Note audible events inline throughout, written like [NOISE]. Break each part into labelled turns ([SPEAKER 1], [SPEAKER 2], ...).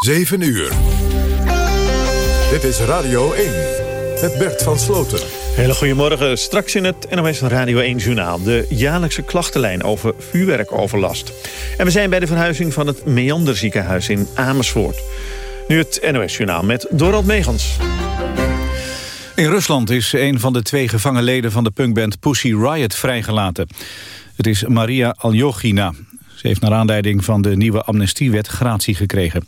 [SPEAKER 1] 7 uur. Dit is Radio 1 met Bert van Sloten.
[SPEAKER 2] Hele goedemorgen. Straks in het NOS Radio 1-journaal... de jaarlijkse klachtenlijn over vuurwerkoverlast. En we zijn bij de verhuizing van het Meander ziekenhuis in Amersfoort. Nu het NOS-journaal met Dorald Megans.
[SPEAKER 3] In Rusland is een van de twee gevangen leden van de punkband Pussy Riot vrijgelaten. Het is Maria Aljogina. Ze heeft naar aanleiding van de nieuwe amnestiewet gratie gekregen.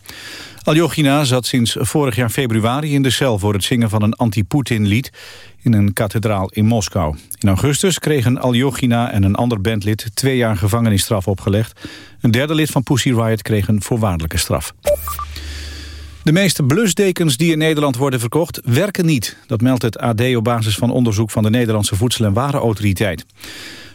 [SPEAKER 3] Aljogina zat sinds vorig jaar februari in de cel voor het zingen van een anti-Poetin-lied in een kathedraal in Moskou. In augustus kregen Aljogina en een ander bandlid twee jaar gevangenisstraf opgelegd. Een derde lid van Pussy Riot kreeg een voorwaardelijke straf. De meeste blusdekens die in Nederland worden verkocht werken niet. Dat meldt het AD op basis van onderzoek van de Nederlandse Voedsel- en Warenautoriteit.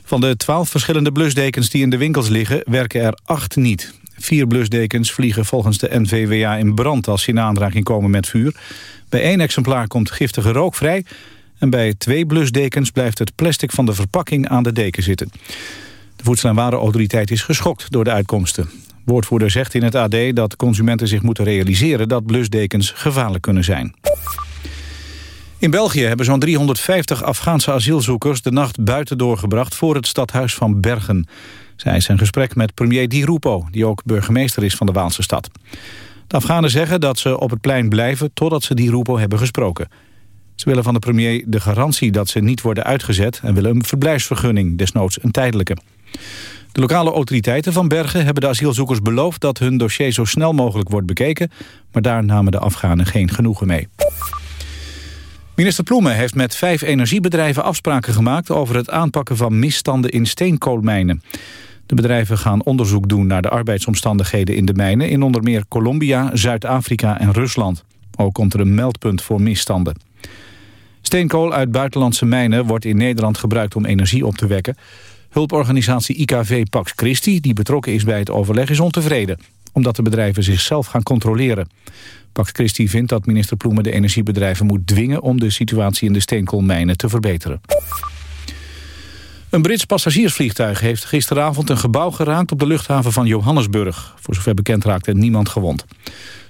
[SPEAKER 3] Van de twaalf verschillende blusdekens die in de winkels liggen werken er acht niet. Vier blusdekens vliegen volgens de NVWA in brand als ze in aanraking komen met vuur. Bij één exemplaar komt giftige rook vrij... en bij twee blusdekens blijft het plastic van de verpakking aan de deken zitten. De Voedsel- en Warenautoriteit is geschokt door de uitkomsten. Woordvoerder zegt in het AD dat consumenten zich moeten realiseren... dat blusdekens gevaarlijk kunnen zijn. In België hebben zo'n 350 Afghaanse asielzoekers de nacht buiten doorgebracht voor het stadhuis van Bergen. Zij een gesprek met premier Di Rupo, die ook burgemeester is van de Waalse stad. De Afghanen zeggen dat ze op het plein blijven totdat ze Di Rupo hebben gesproken. Ze willen van de premier de garantie dat ze niet worden uitgezet en willen een verblijfsvergunning, desnoods een tijdelijke. De lokale autoriteiten van Bergen hebben de asielzoekers beloofd dat hun dossier zo snel mogelijk wordt bekeken, maar daar namen de Afghanen geen genoegen mee. Minister Ploemen heeft met vijf energiebedrijven afspraken gemaakt... over het aanpakken van misstanden in steenkoolmijnen. De bedrijven gaan onderzoek doen naar de arbeidsomstandigheden in de mijnen... in onder meer Colombia, Zuid-Afrika en Rusland. Ook komt er een meldpunt voor misstanden. Steenkool uit buitenlandse mijnen wordt in Nederland gebruikt om energie op te wekken. Hulporganisatie IKV Pax Christi, die betrokken is bij het overleg, is ontevreden omdat de bedrijven zichzelf gaan controleren. Pax Christi vindt dat minister Ploemen de energiebedrijven moet dwingen... om de situatie in de steenkoolmijnen te verbeteren. Een Brits passagiersvliegtuig heeft gisteravond een gebouw geraakt... op de luchthaven van Johannesburg. Voor zover bekend raakte niemand gewond.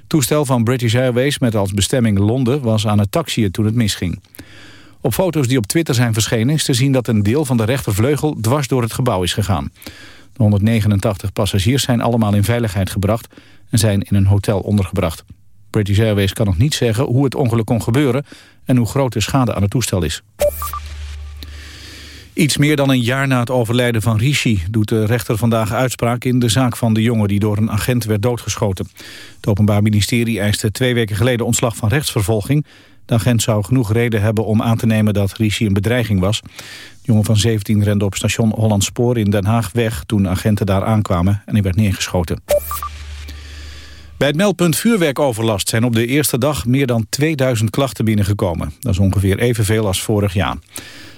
[SPEAKER 3] Toestel van British Airways met als bestemming Londen... was aan het taxiën toen het misging. Op foto's die op Twitter zijn verschenen is te zien dat een deel van de rechtervleugel dwars door het gebouw is gegaan. De 189 passagiers zijn allemaal in veiligheid gebracht en zijn in een hotel ondergebracht. British Airways kan nog niet zeggen hoe het ongeluk kon gebeuren en hoe groot de schade aan het toestel is. Iets meer dan een jaar na het overlijden van Rishi doet de rechter vandaag uitspraak in de zaak van de jongen die door een agent werd doodgeschoten. Het Openbaar Ministerie eiste twee weken geleden ontslag van rechtsvervolging. De agent zou genoeg reden hebben om aan te nemen dat Rishi een bedreiging was. De jongen van 17 rende op station Holland Spoor in Den Haag weg toen agenten daar aankwamen en hij werd neergeschoten. Bij het meldpunt vuurwerkoverlast zijn op de eerste dag meer dan 2000 klachten binnengekomen. Dat is ongeveer evenveel als vorig jaar.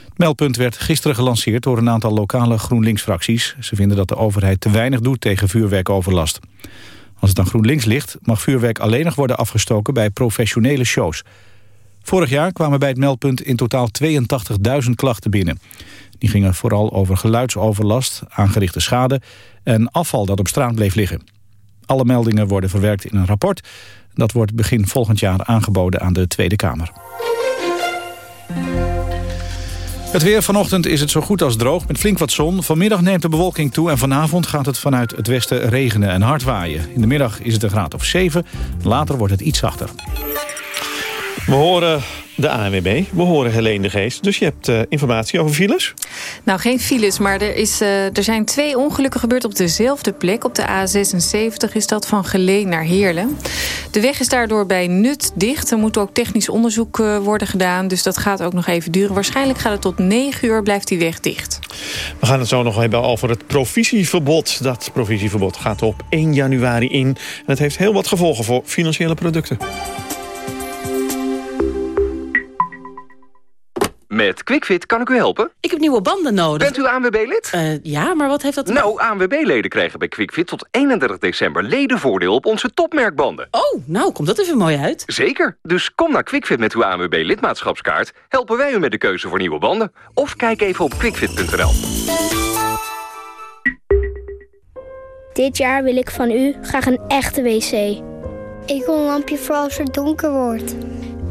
[SPEAKER 3] Het meldpunt werd gisteren gelanceerd door een aantal lokale GroenLinks-fracties. Ze vinden dat de overheid te weinig doet tegen vuurwerkoverlast. Als het aan GroenLinks ligt, mag vuurwerk alleen nog worden afgestoken bij professionele shows. Vorig jaar kwamen bij het meldpunt in totaal 82.000 klachten binnen. Die gingen vooral over geluidsoverlast, aangerichte schade en afval dat op straat bleef liggen. Alle meldingen worden verwerkt in een rapport. Dat wordt begin volgend jaar aangeboden aan de Tweede Kamer. Het weer vanochtend is het zo goed als droog met flink wat zon. Vanmiddag neemt de bewolking toe en vanavond gaat het vanuit het westen regenen en hard waaien. In de middag is het een graad of 7, later wordt het iets zachter.
[SPEAKER 2] We horen de ANWB, we horen Helene de Geest. Dus je hebt uh, informatie over files?
[SPEAKER 4] Nou, geen files, maar er, is, uh, er zijn twee ongelukken gebeurd op dezelfde plek. Op de A76 is dat van Geleen naar Heerlen. De weg is daardoor bij Nut dicht. Er moet ook technisch onderzoek uh, worden gedaan. Dus dat gaat ook nog even duren. Waarschijnlijk gaat het tot 9 uur, blijft die weg dicht.
[SPEAKER 2] We gaan het zo nog hebben over het provisieverbod. Dat provisieverbod gaat op 1 januari in. En het heeft heel wat gevolgen voor financiële producten.
[SPEAKER 5] Met QuickFit kan ik u helpen.
[SPEAKER 6] Ik heb nieuwe banden nodig.
[SPEAKER 5] Bent u ANWB-lid?
[SPEAKER 6] Uh, ja, maar wat heeft dat...
[SPEAKER 5] Nou, ANWB-leden krijgen bij QuickFit tot 31 december ledenvoordeel op onze topmerkbanden.
[SPEAKER 6] Oh, nou, komt dat even mooi uit.
[SPEAKER 5] Zeker. Dus kom naar QuickFit met uw ANWB-lidmaatschapskaart. Helpen wij u met de keuze voor nieuwe banden. Of kijk even op quickfit.nl.
[SPEAKER 7] Dit jaar wil ik van u graag een echte wc. Ik wil een lampje voor als het donker wordt.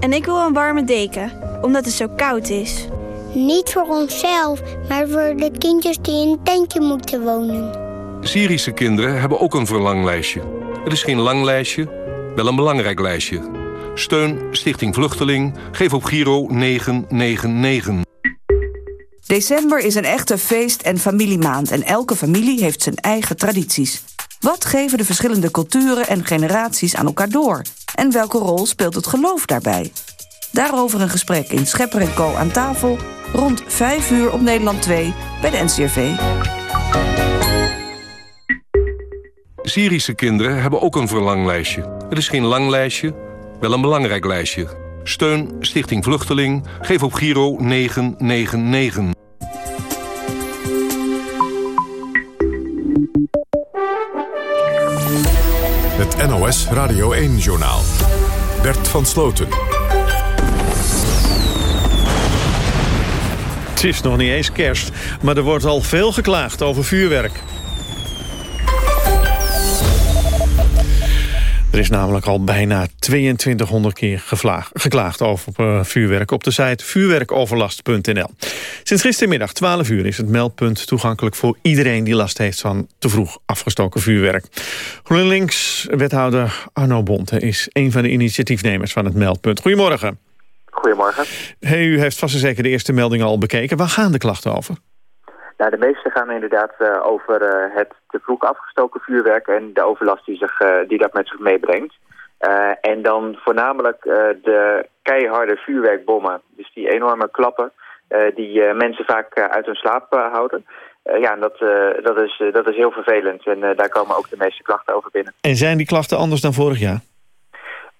[SPEAKER 8] En ik wil een warme deken, omdat het zo koud is.
[SPEAKER 7] Niet voor onszelf, maar voor de kindjes die in een tentje moeten wonen.
[SPEAKER 9] Syrische kinderen hebben ook een verlanglijstje. Het is geen lang lijstje, wel een belangrijk lijstje. Steun Stichting Vluchteling. Geef op Giro 999.
[SPEAKER 10] December is een echte feest- en familiemaand... en elke familie heeft zijn eigen tradities. Wat geven de verschillende culturen en generaties aan elkaar door? En welke rol speelt het geloof daarbij? Daarover een gesprek in Schepper Co. aan tafel... rond 5 uur op Nederland 2 bij de NCRV.
[SPEAKER 9] Syrische kinderen hebben ook een verlanglijstje. Het is geen lang lijstje, wel een belangrijk lijstje. Steun Stichting Vluchteling. Geef op Giro 999.
[SPEAKER 1] Het NOS Radio 1-journaal. Bert van Sloten.
[SPEAKER 2] Het is nog niet eens kerst, maar er wordt al veel geklaagd over vuurwerk. Er is namelijk al bijna 2200 keer geklaagd over uh, vuurwerk op de site vuurwerkoverlast.nl. Sinds gistermiddag 12 uur is het meldpunt toegankelijk voor iedereen die last heeft van te vroeg afgestoken vuurwerk. GroenLinks-wethouder Arno Bonte is een van de initiatiefnemers van het meldpunt. Goedemorgen.
[SPEAKER 11] Goedemorgen.
[SPEAKER 2] Hey, u heeft vast en zeker de eerste meldingen al bekeken. Waar gaan de klachten over?
[SPEAKER 11] Nou, de meeste gaan inderdaad uh, over uh, het te vroeg afgestoken vuurwerk en de overlast die, zich, uh, die dat met zich meebrengt. en dan voornamelijk de keiharde vuurwerkbommen. Dus die enorme klappen die mensen vaak uit hun slaap houden. ja, en dat, dat, is, dat is heel vervelend en daar komen ook de meeste klachten over binnen.
[SPEAKER 2] En zijn die klachten anders dan vorig jaar?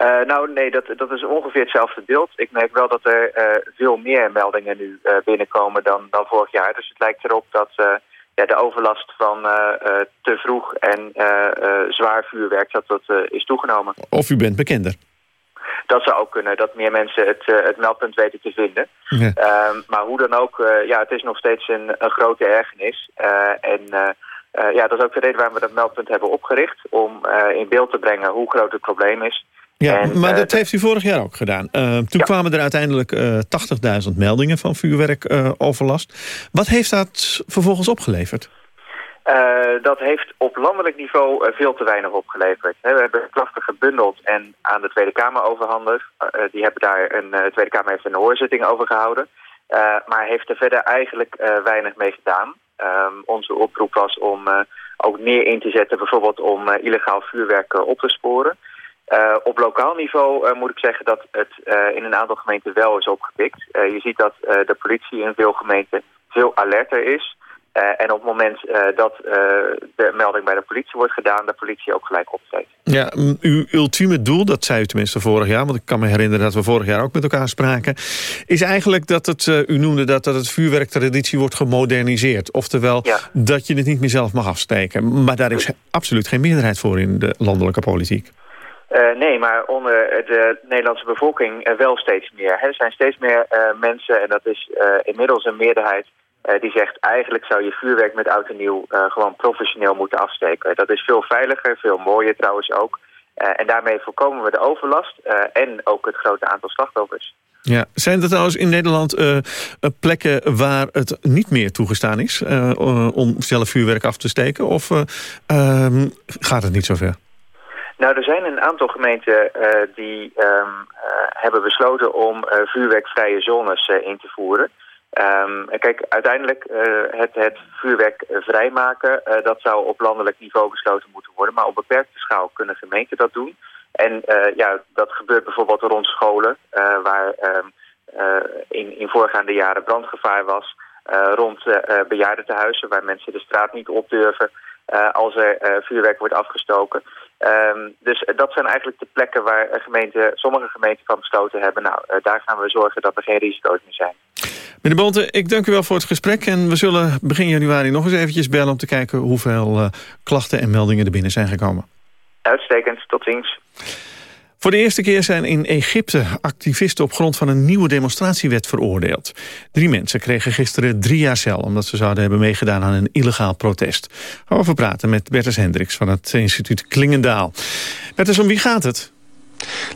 [SPEAKER 11] Uh, nou, nee, dat, dat is ongeveer hetzelfde beeld. Ik merk wel dat er uh, veel meer meldingen nu uh, binnenkomen dan, dan vorig jaar. Dus het lijkt erop dat ja, de overlast van te vroeg en zwaar vuurwerk dat dat, is toegenomen.
[SPEAKER 2] Of u bent bekender?
[SPEAKER 11] Dat zou ook kunnen, dat meer mensen het, het meldpunt weten te vinden. Ja. Ehm, maar hoe dan ook, ja, het is nog steeds een, een grote ergernis. en ja, dat is ook de reden waarom we dat meldpunt hebben opgericht. Om in beeld te brengen hoe groot het probleem is.
[SPEAKER 2] Ja, en, maar dat uh, heeft u vorig jaar ook gedaan. Uh, toen ja. kwamen er uiteindelijk uh, 80.000 meldingen van vuurwerkoverlast. Wat heeft dat vervolgens opgeleverd?
[SPEAKER 11] Dat heeft op landelijk niveau veel te weinig opgeleverd. we hebben klachten gebundeld en aan de Tweede Kamer overhandigd. die hebben daar een, de Tweede Kamer heeft een hoorzitting over gehouden. maar heeft er verder eigenlijk weinig mee gedaan. Um, onze oproep was om ook meer in te zetten, bijvoorbeeld om illegaal vuurwerk op te sporen. Uh, op lokaal niveau uh, moet ik zeggen dat het uh, in een aantal gemeenten wel is opgepikt. je ziet dat de politie in veel gemeenten veel alerter is. en op het moment dat de melding bij de politie wordt gedaan... de politie ook gelijk optreedt.
[SPEAKER 2] Ja, uw ultieme doel, dat zei u tenminste vorig jaar... want ik kan me herinneren dat we vorig jaar ook met elkaar spraken... is eigenlijk dat het, u noemde dat, dat het vuurwerktraditie wordt gemoderniseerd. Oftewel, ja. dat je het niet meer zelf mag afsteken. Maar daar is absoluut geen meerderheid voor in de landelijke politiek.
[SPEAKER 11] Uh, nee, maar onder de Nederlandse bevolking uh, wel steeds meer. Er zijn steeds meer uh, mensen, en dat is inmiddels een meerderheid... die zegt eigenlijk zou je vuurwerk met oud en nieuw gewoon professioneel moeten afsteken. Dat is veel veiliger, veel mooier trouwens ook. en daarmee voorkomen we de overlast en ook het grote aantal slachtoffers.
[SPEAKER 2] Ja. Zijn er trouwens in Nederland plekken waar het niet meer toegestaan is... om zelf vuurwerk af te steken? Of ehm, gaat het niet zover?
[SPEAKER 11] Nou, er zijn een aantal gemeenten uh, die um, uh, hebben besloten om uh, vuurwerkvrije zones in te voeren. Um, kijk, uiteindelijk het, het vuurwerk vrijmaken, dat zou op landelijk niveau besloten moeten worden. Maar op beperkte schaal kunnen gemeenten dat doen. En ja, dat gebeurt bijvoorbeeld rond scholen, waar um, in, in voorgaande jaren brandgevaar was. rond bejaardentehuizen, waar mensen de straat niet op durven als er vuurwerk wordt afgestoken. Um, dus dat zijn eigenlijk de plekken waar gemeenten, sommige gemeenten van besloten hebben... nou, daar gaan we zorgen dat er geen risico's meer zijn.
[SPEAKER 2] Meneer Bonte, ik dank u wel voor het gesprek. En we zullen begin januari nog eens eventjes bellen... om te kijken hoeveel klachten en meldingen er binnen zijn gekomen.
[SPEAKER 11] Uitstekend, tot ziens.
[SPEAKER 2] Voor de eerste keer zijn in Egypte activisten op grond van een nieuwe demonstratiewet veroordeeld. Drie mensen kregen gisteren drie jaar cel omdat ze zouden hebben meegedaan aan een illegaal protest. Over praten met Bertus Hendricks van het instituut Klingendaal. Bertus, om wie gaat het?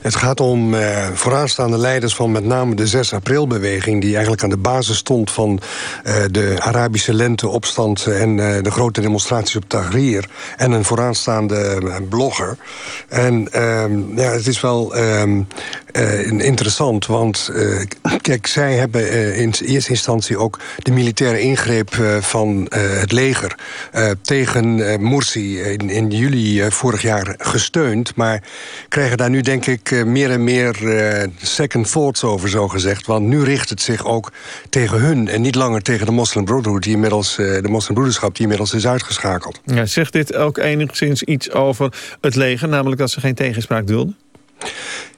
[SPEAKER 12] Het gaat om uh, vooraanstaande leiders van met name de 6 april-beweging... die eigenlijk aan de basis stond van uh, de Arabische lenteopstand... en uh, de grote demonstraties op Tahrir. En een vooraanstaande blogger. En ehm, ja, het is wel um, interessant, want kijk, zij hebben in eerste instantie ook... de militaire ingreep van het leger tegen Morsi in, in juli vorig jaar gesteund... maar krijgen daar nu denk ik meer en meer second thoughts over, zo gezegd. Want nu richt het zich ook tegen hun en niet langer tegen de Muslim Brotherhood... Die inmiddels, de moslimbroederschap die inmiddels is uitgeschakeld.
[SPEAKER 2] Ja, zegt dit ook enigszins iets over het leger, namelijk dat ze geen tegenspraak dulden?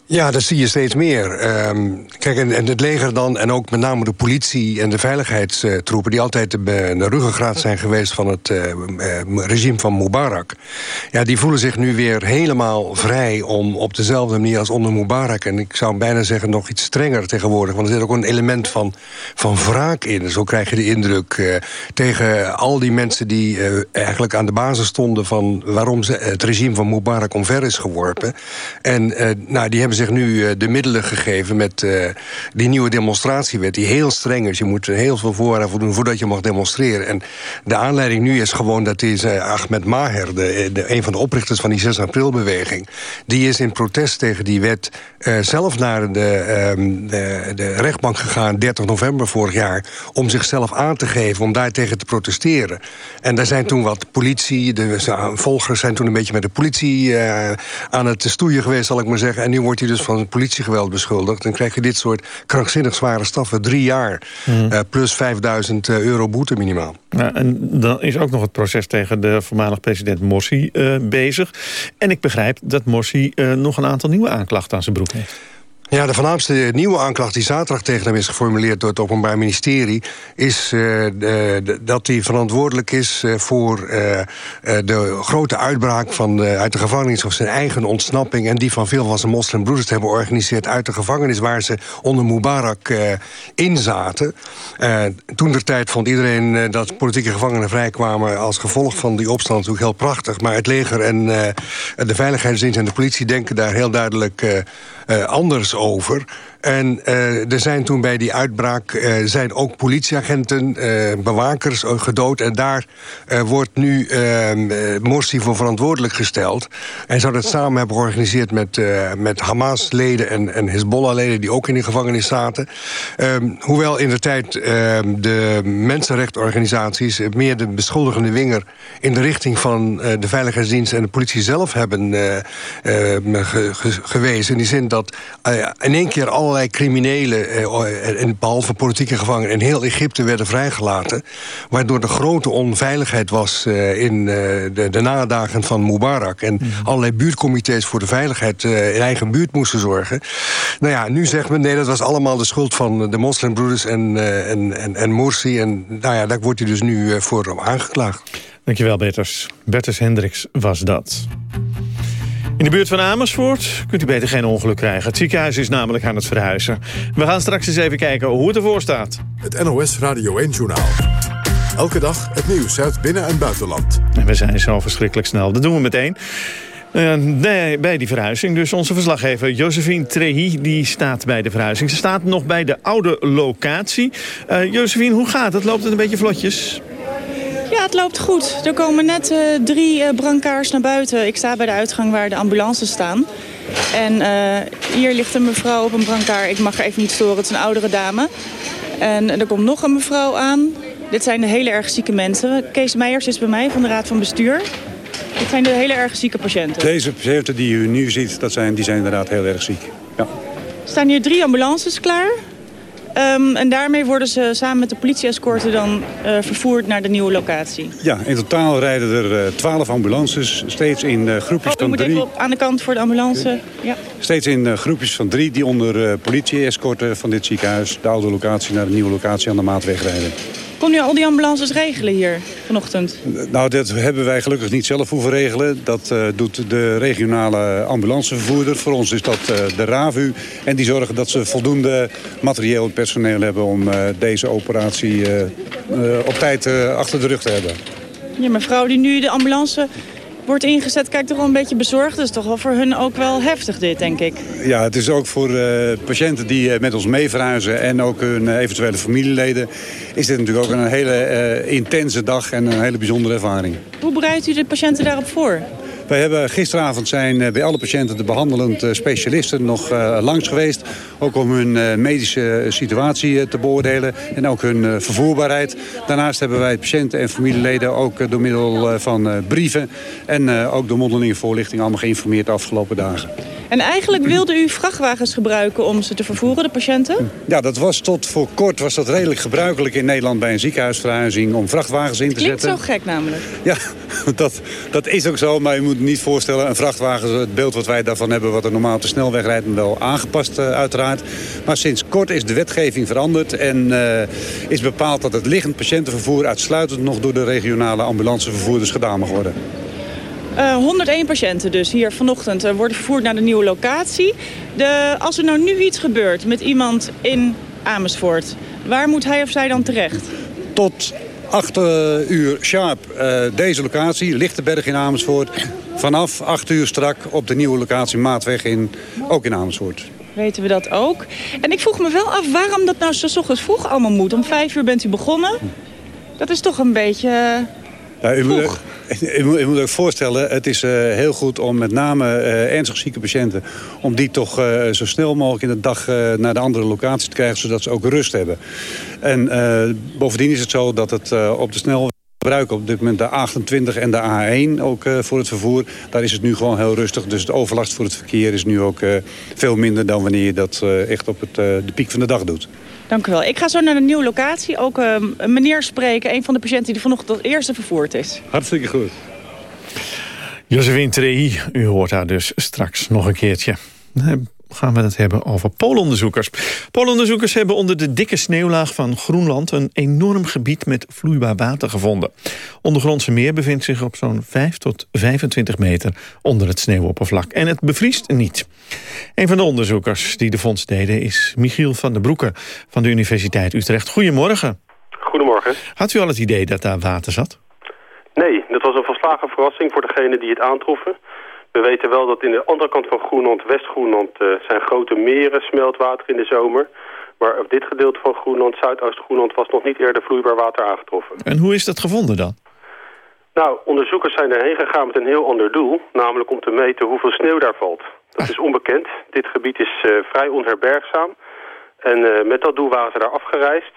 [SPEAKER 12] Ja, dat zie je steeds meer. Um, kijk, en, het leger dan, en ook met name de politie en de veiligheidstroepen... die altijd de, ruggengraat zijn geweest van het uh, regime van Mubarak... ja, die voelen zich nu weer helemaal vrij om op dezelfde manier als onder Mubarak... en ik zou bijna zeggen nog iets strenger tegenwoordig... want er zit ook een element van, van wraak in. Zo krijg je de indruk uh, tegen al die mensen die eigenlijk aan de basis stonden... van waarom ze, het regime van Mubarak omver is geworpen. En nou, die hebben zich nu uh, de middelen gegeven met uh, die nieuwe demonstratiewet... die heel streng is. Je moet heel veel voorraad voldoen voordat je mag demonstreren. En de aanleiding nu is gewoon dat uh, Ahmed Maher... De, de, een van de oprichters van die 6 april-beweging... die is in protest tegen die wet zelf naar de, um, de, de, rechtbank gegaan... 30 november vorig jaar, om zichzelf aan te geven... om daar tegen te protesteren. En daar zijn toen wat politie... de volgers zijn toen een beetje met de politie aan het stoeien geweest, zal ik maar zeggen. En nu wordt dus van politiegeweld beschuldigd... dan krijg je dit soort krankzinnig zware straffen. Drie jaar, mm. uh, plus 5000 euro boete minimaal.
[SPEAKER 2] Ja, en dan is ook nog het proces tegen de voormalig president Morsi uh, bezig. En ik begrijp dat Morsi uh, nog een aantal nieuwe aanklachten aan zijn broek heeft.
[SPEAKER 12] Ja, de voornaamste nieuwe aanklacht die zaterdag tegen hem is geformuleerd... door het Openbaar Ministerie... is uh, de, dat hij verantwoordelijk is uh, voor de grote uitbraak van de, uit de gevangenis... of zijn eigen ontsnapping en die van veel van zijn moslimbroeders... te hebben georganiseerd uit de gevangenis... waar ze onder Mubarak in zaten. toen der tijd vond iedereen dat politieke gevangenen vrijkwamen... als gevolg van die opstand natuurlijk heel prachtig. Maar het leger en de veiligheidsdienst en de politie denken daar heel duidelijk... anders over. En uh, er zijn toen bij die uitbraak uh, zijn ook politieagenten, uh, bewakers gedood. En daar wordt nu Morsi voor verantwoordelijk gesteld. Hij zou dat samen hebben georganiseerd met, met Hamas-leden en, en Hezbollah-leden... die ook in de gevangenis zaten. Um, hoewel in de tijd ehm, de mensenrechtenorganisaties... meer de beschuldigende winger in de richting van de veiligheidsdienst... en de politie zelf hebben ge, ge, gewezen. In die zin dat in één keer alle allerlei criminelen, eh, en behalve politieke gevangenen... in heel Egypte werden vrijgelaten. Waardoor de grote onveiligheid was uh, in uh, de, de, nadagen van Mubarak. En mm. allerlei buurtcomité's voor de veiligheid in eigen buurt moesten zorgen. Nou ja, nu zegt men, nee, dat was allemaal de schuld van de moslimbroeders en, en, en, en Morsi. En nou ja, daar wordt hij dus nu voor aangeklaagd.
[SPEAKER 2] Dankjewel, Bertus. Bertus Hendricks was dat. In de buurt van Amersfoort kunt u beter geen ongeluk krijgen. Het ziekenhuis is namelijk aan het verhuizen. We gaan straks eens even kijken hoe het ervoor staat.
[SPEAKER 1] Het NOS Radio 1-journaal. Elke dag het nieuws uit binnen- en buitenland.
[SPEAKER 2] En we zijn zo verschrikkelijk snel. Dat doen we meteen. Uh, nee, bij die verhuizing. Dus onze verslaggever Josephine Trehi die staat bij de verhuizing. Ze staat nog bij de oude locatie. Uh, Josephine, hoe gaat het? Loopt het een beetje vlotjes?
[SPEAKER 13] Ja, het loopt goed. Er komen net uh, drie uh, brancards naar buiten. Ik sta bij de uitgang waar de ambulances staan. En uh, hier ligt een mevrouw op een brancard. Ik mag er even niet storen, het is een oudere dame. En er komt nog een mevrouw aan. Dit zijn de hele erg zieke mensen. Kees Meijers is bij mij van de Raad van Bestuur. Dit zijn de hele erg zieke patiënten.
[SPEAKER 14] Deze patiënten die u nu ziet, dat zijn, die zijn inderdaad heel erg ziek. Ja.
[SPEAKER 13] Er staan hier drie ambulances klaar. Um, en daarmee worden ze samen met de politie-escorten dan uh, vervoerd naar de nieuwe locatie.
[SPEAKER 14] Ja, in totaal rijden er twaalf uh, ambulances, steeds in uh, groepjes
[SPEAKER 13] oh,
[SPEAKER 14] van
[SPEAKER 13] moet
[SPEAKER 14] drie.
[SPEAKER 13] Aan de kant voor de ambulance. Ja.
[SPEAKER 14] Steeds in groepjes van drie die onder politie-escorten van dit ziekenhuis... de oude locatie naar de nieuwe locatie aan de Maatweg rijden.
[SPEAKER 13] Kon u al die ambulances regelen hier vanochtend?
[SPEAKER 14] Nou, dat hebben wij gelukkig niet zelf hoeven regelen. Dat uh, doet de regionale ambulancevervoerder. Voor ons is dat uh, de RAVU. En die zorgen dat ze voldoende materieel en personeel hebben... om uh, deze operatie op tijd achter de rug te hebben.
[SPEAKER 13] Ja, mevrouw die nu de ambulance wordt ingezet, kijkt toch wel een beetje bezorgd. Dat is toch wel voor hun ook wel heftig dit, denk ik.
[SPEAKER 14] Ja, het is ook voor uh, patiënten die uh, met ons mee verhuizen... en ook hun uh, eventuele familieleden... is dit natuurlijk ook een hele intense dag en een hele bijzondere ervaring.
[SPEAKER 13] Hoe bereidt u de patiënten daarop voor?
[SPEAKER 14] Wij hebben gisteravond zijn bij alle patiënten de behandelend specialisten nog langs geweest. Ook om hun medische situatie te beoordelen en ook hun vervoerbaarheid. Daarnaast hebben wij patiënten en familieleden ook door middel van brieven... en ook door mondelinge voorlichting allemaal geïnformeerd de afgelopen dagen.
[SPEAKER 13] En eigenlijk wilde u vrachtwagens gebruiken om ze te vervoeren, de patiënten?
[SPEAKER 14] Ja, dat was tot voor kort was dat redelijk gebruikelijk in Nederland bij een ziekenhuisverhuizing om vrachtwagens in te
[SPEAKER 13] Klinkt
[SPEAKER 14] zetten.
[SPEAKER 13] Klinkt zo gek namelijk.
[SPEAKER 14] Ja, [LAUGHS] dat, dat is ook zo, maar je moet niet voorstellen, een vrachtwagen, het beeld wat wij daarvan hebben, wat er normaal op de snelweg rijdt, wel aangepast uh, uiteraard. Maar sinds kort is de wetgeving veranderd en uh, is bepaald dat het liggend patiëntenvervoer uitsluitend nog door de regionale ambulancevervoerders gedaan mag worden.
[SPEAKER 13] Uh, 101 patiënten dus hier vanochtend uh, worden vervoerd naar de nieuwe locatie. De, als er nou nu iets gebeurt met iemand in Amersfoort... waar moet hij of zij dan terecht?
[SPEAKER 14] Tot 8 uh, uur sharp uh, deze locatie, Lichtenberg in Amersfoort. Vanaf 8 uur strak op de nieuwe locatie Maatweg in, ook in Amersfoort.
[SPEAKER 13] Weten we dat ook. En ik vroeg me wel af waarom dat nou zo ochtends vroeg allemaal moet. Om 5 uur bent u begonnen. Dat is toch een beetje...
[SPEAKER 14] Ja, u, moet, u, moet, u moet ook voorstellen, het is uh, heel goed om met name uh, ernstig zieke patiënten... om die toch uh, zo snel mogelijk in de dag naar de andere locatie te krijgen... zodat ze ook rust hebben. En bovendien is het zo dat het op de snelweg gebruiken op dit moment de A28 en de A1 ook uh, voor het vervoer. Daar is het nu gewoon heel rustig. Dus de overlast voor het verkeer is nu ook uh, veel minder dan wanneer je dat uh, echt op het, de piek van de dag doet.
[SPEAKER 13] Dank u wel. Ik ga zo naar de nieuwe locatie. Ook een meneer spreken, een van de patiënten die vanochtend als eerste vervoerd is.
[SPEAKER 14] Hartstikke goed.
[SPEAKER 2] Josephine Trehi, u hoort haar dus straks nog een keertje gaan we het hebben over poolonderzoekers. Poolonderzoekers hebben onder de dikke sneeuwlaag van Groenland... een enorm gebied met vloeibaar water gevonden. Ondergrondse meer bevindt zich op zo'n 5 tot 25 meter onder het sneeuwoppervlak. En het bevriest niet. Een van de onderzoekers die de vondst deden is Michiel van der Broeke... van de Universiteit Utrecht. Goedemorgen.
[SPEAKER 15] Goedemorgen.
[SPEAKER 2] Had u al het idee dat daar water zat?
[SPEAKER 15] Nee, dat was een volslagen verrassing voor degene die het aantroffen. We weten wel dat in de andere kant van Groenland, West-Groenland, uh, zijn grote meren, smeltwater in de zomer. Maar op dit gedeelte van Groenland, Zuidoost-Groenland, was nog niet eerder vloeibaar water aangetroffen.
[SPEAKER 2] En hoe is dat gevonden dan?
[SPEAKER 15] Nou, onderzoekers zijn erheen gegaan met een heel ander doel. Namelijk om te meten hoeveel sneeuw daar valt. Dat is onbekend. Dit gebied is uh, vrij onherbergzaam. En uh, met dat doel waren ze daar afgereisd.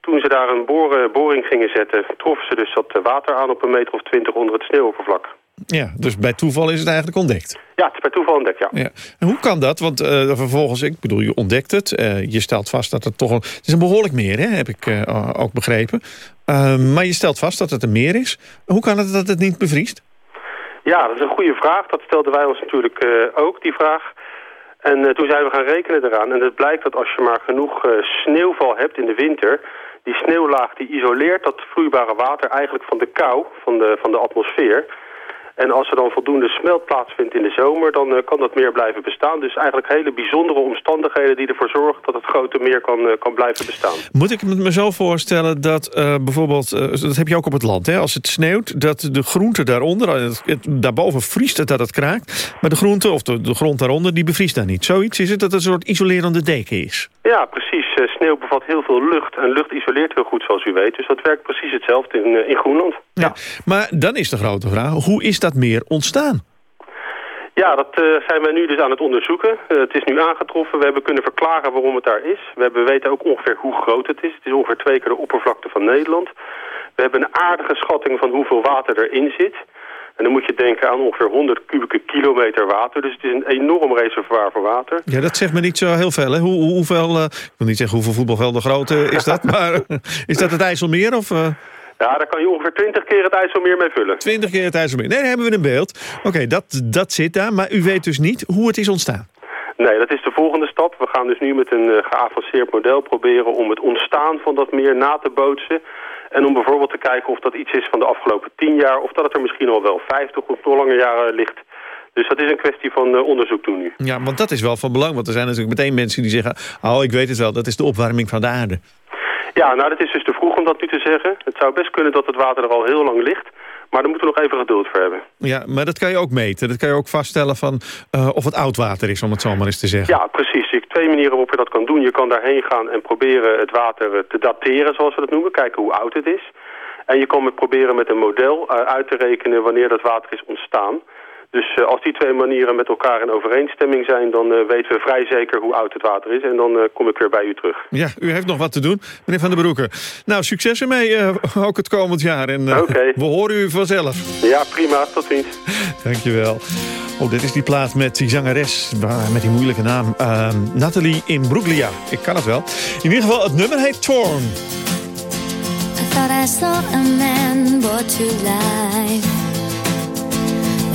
[SPEAKER 15] Toen ze daar een boren, boring gingen zetten, troffen ze dus dat water aan op een meter of twintig onder het sneeuwoppervlak.
[SPEAKER 2] Ja, dus bij toeval is het eigenlijk ontdekt.
[SPEAKER 15] Ja, het is bij toeval ontdekt, ja.
[SPEAKER 2] ja. En hoe kan dat? Want uh, vervolgens, ik bedoel, je ontdekt het. Uh, je stelt vast dat het toch een... Het is een behoorlijk meer, hè, heb ik uh, ook begrepen. maar je stelt vast dat het een meer is. Hoe kan het dat het niet bevriest?
[SPEAKER 15] Ja, dat is een goede vraag. Dat stelden wij ons natuurlijk ook, die vraag. En toen zijn we gaan rekenen eraan. En het blijkt dat als je maar genoeg sneeuwval hebt in de winter... die sneeuwlaag die isoleert dat vloeibare water eigenlijk van de kou, van de, van de atmosfeer... En als er dan voldoende smelt plaatsvindt in de zomer, dan uh, kan dat meer blijven bestaan. Dus eigenlijk hele bijzondere omstandigheden die ervoor zorgen dat het grote meer kan, uh, kan blijven bestaan.
[SPEAKER 2] Moet ik me zo voorstellen dat uh, bijvoorbeeld, dat heb je ook op het land, hè? als het sneeuwt, dat de groente daaronder, het, het, daarboven vriest het dat het kraakt, maar de groente of de, de grond daaronder, die bevriest daar niet. Zoiets is het dat het een soort isolerende deken is?
[SPEAKER 15] Ja, precies. sneeuw bevat heel veel lucht en lucht isoleert heel goed zoals u weet. Dus dat werkt precies hetzelfde in, in Groenland.
[SPEAKER 2] Ja. ja, maar dan is de grote vraag, hoe is dat meer ontstaan?
[SPEAKER 15] Ja, dat uh, zijn wij nu dus aan het onderzoeken. Uh, het is nu aangetroffen. We hebben kunnen verklaren waarom het daar is. We hebben, weten ook ongeveer hoe groot het is. Het is ongeveer twee keer de oppervlakte van Nederland. We hebben een aardige schatting van hoeveel water erin zit. En dan moet je denken aan ongeveer 100 kubieke kilometer water. Dus het is een enorm reservoir voor water.
[SPEAKER 2] Ja, dat zegt me niet zo heel veel. Hè? Hoe, hoeveel, uh, ik wil niet zeggen hoeveel voetbalvelden groot is dat. [LAUGHS] maar is dat het IJsselmeer? Of,
[SPEAKER 15] ja, daar kan je ongeveer 20 keer het IJsselmeer mee vullen.
[SPEAKER 2] 20 keer het IJsselmeer. Nee, dan hebben we een beeld. Oké, okay, dat, dat zit daar. Maar u weet dus niet hoe het is ontstaan.
[SPEAKER 15] Nee, dat is de volgende stap. We gaan dus nu met een uh, geavanceerd model proberen om het ontstaan van dat meer na te bootsen. En om bijvoorbeeld te kijken of dat iets is van de afgelopen 10 jaar... of dat het er misschien al wel 50 of nog langer jaren ligt. Dus dat is een kwestie van uh, onderzoek doen nu.
[SPEAKER 2] Ja, want dat is wel van belang. Want er zijn natuurlijk meteen mensen die zeggen... oh, ik weet het wel, dat is de opwarming van de aarde.
[SPEAKER 15] Ja, nou dat is dus te vroeg om dat nu te zeggen. Het zou best kunnen dat het water er al heel lang ligt. Maar daar moeten we nog even geduld voor hebben.
[SPEAKER 2] Ja, maar dat kan je ook meten. Dat kan je ook vaststellen van uh, of het oud water is, om het zo maar eens te zeggen.
[SPEAKER 15] Ja, precies. Hebt twee manieren waarop je dat kan doen. Je kan daarheen gaan en proberen het water te dateren, zoals we dat noemen. Kijken hoe oud het is. En je kan proberen met een model uit te rekenen wanneer dat water is ontstaan. Dus uh, als die twee manieren met elkaar in overeenstemming zijn... dan uh, weten we vrij zeker hoe oud het water is. En dan uh, kom ik weer bij u terug.
[SPEAKER 2] Ja, u heeft nog wat te doen, meneer Van der Broeke. Nou, succes ermee, ook het komend jaar. En
[SPEAKER 15] okay.
[SPEAKER 2] we horen u vanzelf.
[SPEAKER 15] Ja, prima. Tot ziens. [LAUGHS]
[SPEAKER 2] Dankjewel. Oh, dit is die plaat met die zangeres, met die moeilijke naam. Ehm, Nathalie Imbruglia. Ik kan het wel. In ieder geval, het nummer heet Torn.
[SPEAKER 16] I thought I saw a man brought to life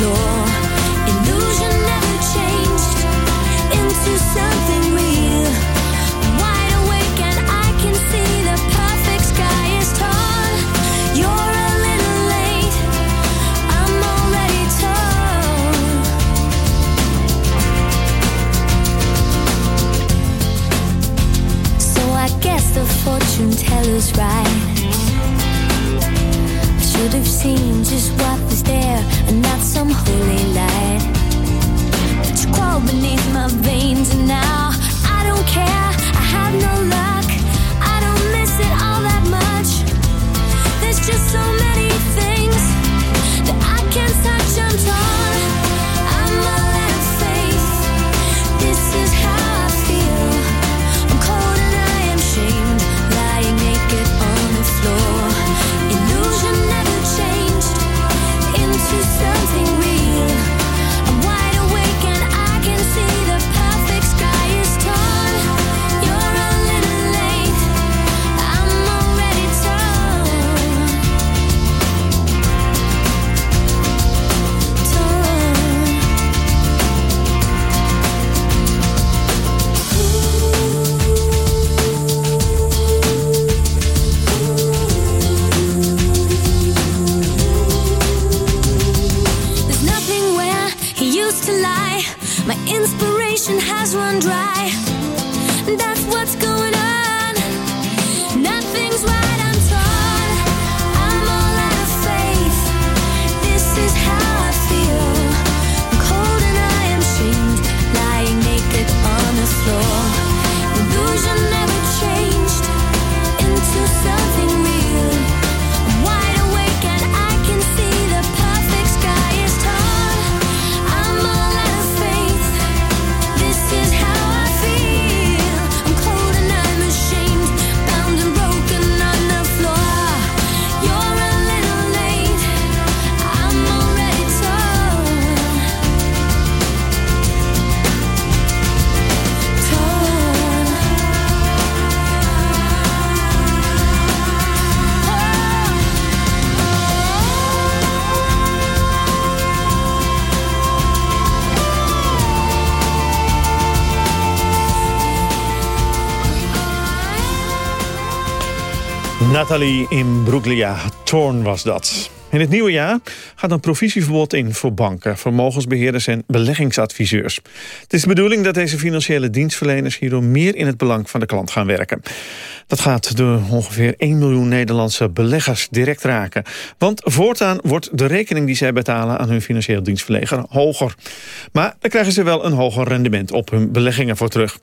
[SPEAKER 16] Floor. Fortune teller's right. I should have seen just what was there and not some holy light. But you crawl beneath my veins and now I don't care. I have no luck.
[SPEAKER 2] Nathalie Imbruglia, Torn was dat. In het nieuwe jaar gaat een provisieverbod in voor banken, vermogensbeheerders en beleggingsadviseurs. Het is de bedoeling dat deze financiële dienstverleners hierdoor meer in het belang van de klant gaan werken. Dat gaat de ongeveer 1 miljoen Nederlandse beleggers direct raken. Want voortaan wordt de rekening die zij betalen aan hun financieel dienstverlener hoger. Maar dan krijgen ze wel een hoger rendement op hun beleggingen voor terug.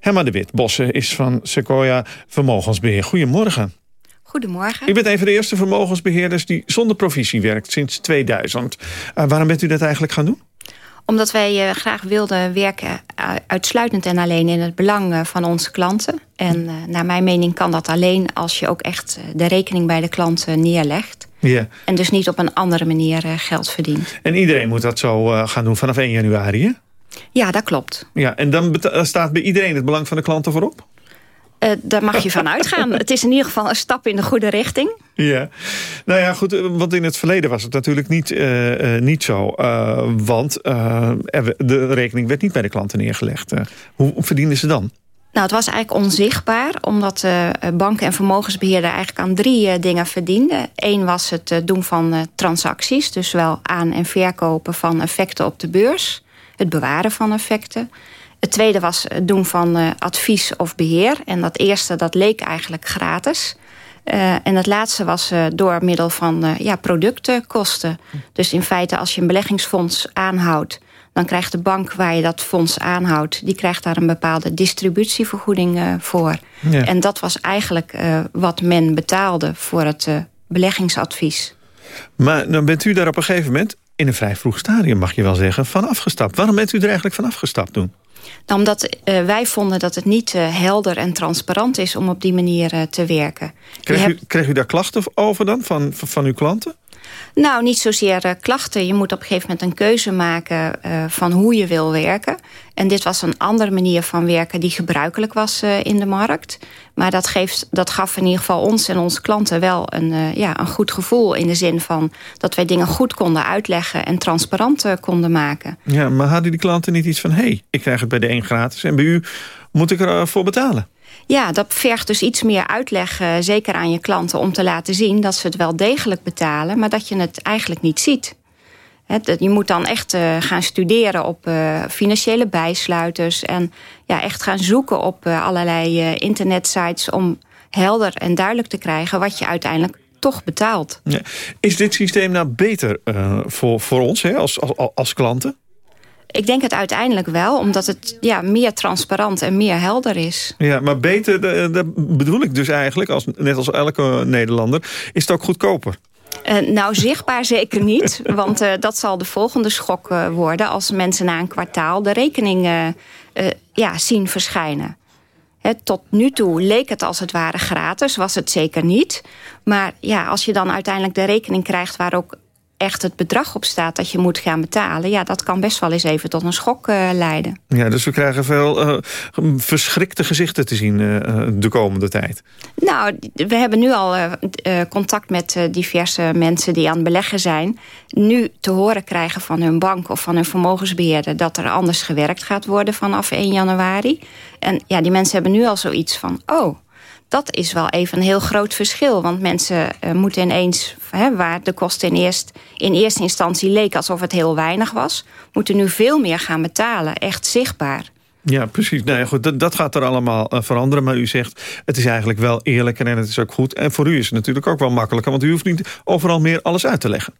[SPEAKER 2] Herma de Wit Bossen is van Sequoia Vermogensbeheer. Goedemorgen.
[SPEAKER 17] Goedemorgen.
[SPEAKER 2] U bent een van de eerste vermogensbeheerders die zonder provisie werkt sinds 2000. Uh, waarom bent u dat eigenlijk gaan doen?
[SPEAKER 17] Omdat wij graag wilden werken uitsluitend en alleen in het belang van onze klanten. En naar mijn mening kan dat alleen als je ook echt de rekening bij de klanten neerlegt.
[SPEAKER 2] Ja.
[SPEAKER 17] En dus niet op een andere manier geld verdient.
[SPEAKER 2] En iedereen moet dat zo gaan doen vanaf 1 januari, hè?
[SPEAKER 17] Ja, dat klopt.
[SPEAKER 2] Ja, en dan staat bij iedereen het belang van de klanten voorop?
[SPEAKER 17] Uh, daar mag je van uitgaan. Het is in ieder geval een stap in de goede richting.
[SPEAKER 2] Ja, nou ja, goed, want in het verleden was het natuurlijk niet, uh, uh, niet zo. want de rekening werd niet bij de klanten neergelegd. hoe verdienden ze dan?
[SPEAKER 17] Nou, het was eigenlijk onzichtbaar, omdat banken en vermogensbeheerder eigenlijk aan drie dingen verdienden. Eén was het doen van transacties, dus wel aan- en verkopen van effecten op de beurs. Het bewaren van effecten. Het tweede was het doen van uh, advies of beheer. En dat eerste dat leek eigenlijk gratis. Uh, en het laatste was uh, door middel van ja, productenkosten. Dus in feite als je een beleggingsfonds aanhoudt... dan krijgt de bank waar je dat fonds aanhoudt... die krijgt daar een bepaalde distributievergoeding voor. Ja. En dat was eigenlijk wat men betaalde voor het beleggingsadvies.
[SPEAKER 2] Maar dan bent u daar op een gegeven moment... in een vrij vroeg stadium, mag je wel zeggen, van afgestapt. Waarom bent u er eigenlijk van afgestapt toen?
[SPEAKER 17] Nou, omdat uh, wij vonden dat het niet uh, helder en transparant is om op die manier uh, te werken.
[SPEAKER 2] Kreeg, hebt... u, kreeg u daar klachten over dan, van, van, van uw klanten?
[SPEAKER 17] Nou, niet zozeer klachten. Je moet op een gegeven moment een keuze maken van hoe je wil werken. En dit was een andere manier van werken die gebruikelijk was in de markt. Maar dat, geeft, dat gaf in ieder geval ons en onze klanten wel een, ja, een goed gevoel... in de zin van dat wij dingen goed konden uitleggen en transparant konden maken.
[SPEAKER 2] Ja, maar hadden die klanten niet iets van... hé, hey, ik krijg het bij de een gratis en bij u moet ik ervoor betalen?
[SPEAKER 17] Ja, dat vergt dus iets meer uitleg, uh, zeker aan je klanten... om te laten zien dat ze het wel degelijk betalen... maar dat je het eigenlijk niet ziet. Je moet dan echt uh, gaan studeren op uh, financiële bijsluiters... en ja, echt gaan zoeken op allerlei internetsites... om helder en duidelijk te krijgen wat je uiteindelijk toch betaalt.
[SPEAKER 2] Ja. Is dit systeem nou beter voor, voor ons hè, als, als, als klanten?
[SPEAKER 17] Ik denk het uiteindelijk wel, omdat het ja, meer transparant en meer helder is.
[SPEAKER 2] Ja, maar beter, dat bedoel ik dus eigenlijk, als, net als elke Nederlander, is het ook goedkoper?
[SPEAKER 17] Uh, nou, zichtbaar zeker niet. [LAUGHS] Want uh, dat zal de volgende schok uh, worden... als mensen na een kwartaal de rekening ja, zien verschijnen. He, tot nu toe leek het als het ware gratis, was het zeker niet. Maar ja, als je dan uiteindelijk de rekening krijgt... waar ook echt het bedrag op staat dat je moet gaan betalen... ja, dat kan best wel eens even tot een schok uh, leiden.
[SPEAKER 2] Ja, dus we krijgen veel uh, verschrikte gezichten te zien uh, de komende tijd.
[SPEAKER 17] Nou, we hebben nu al contact met diverse mensen die aan het beleggen zijn. Nu te horen krijgen van hun bank of van hun vermogensbeheerder... dat er anders gewerkt gaat worden vanaf 1 januari. En ja, die mensen hebben nu al zoiets van... oh, dat is wel even een heel groot verschil. Want mensen uh, moeten ineens, hè, waar de kosten in, eerst, in eerste instantie leek alsof het heel weinig was, moeten nu veel meer gaan betalen. Echt zichtbaar.
[SPEAKER 2] Ja, precies. Nou goed, dat, gaat er allemaal uh, veranderen. Maar u zegt, het is eigenlijk wel eerlijker en het is ook goed. En voor u is het natuurlijk ook wel makkelijker. Want u hoeft niet overal meer alles uit te leggen.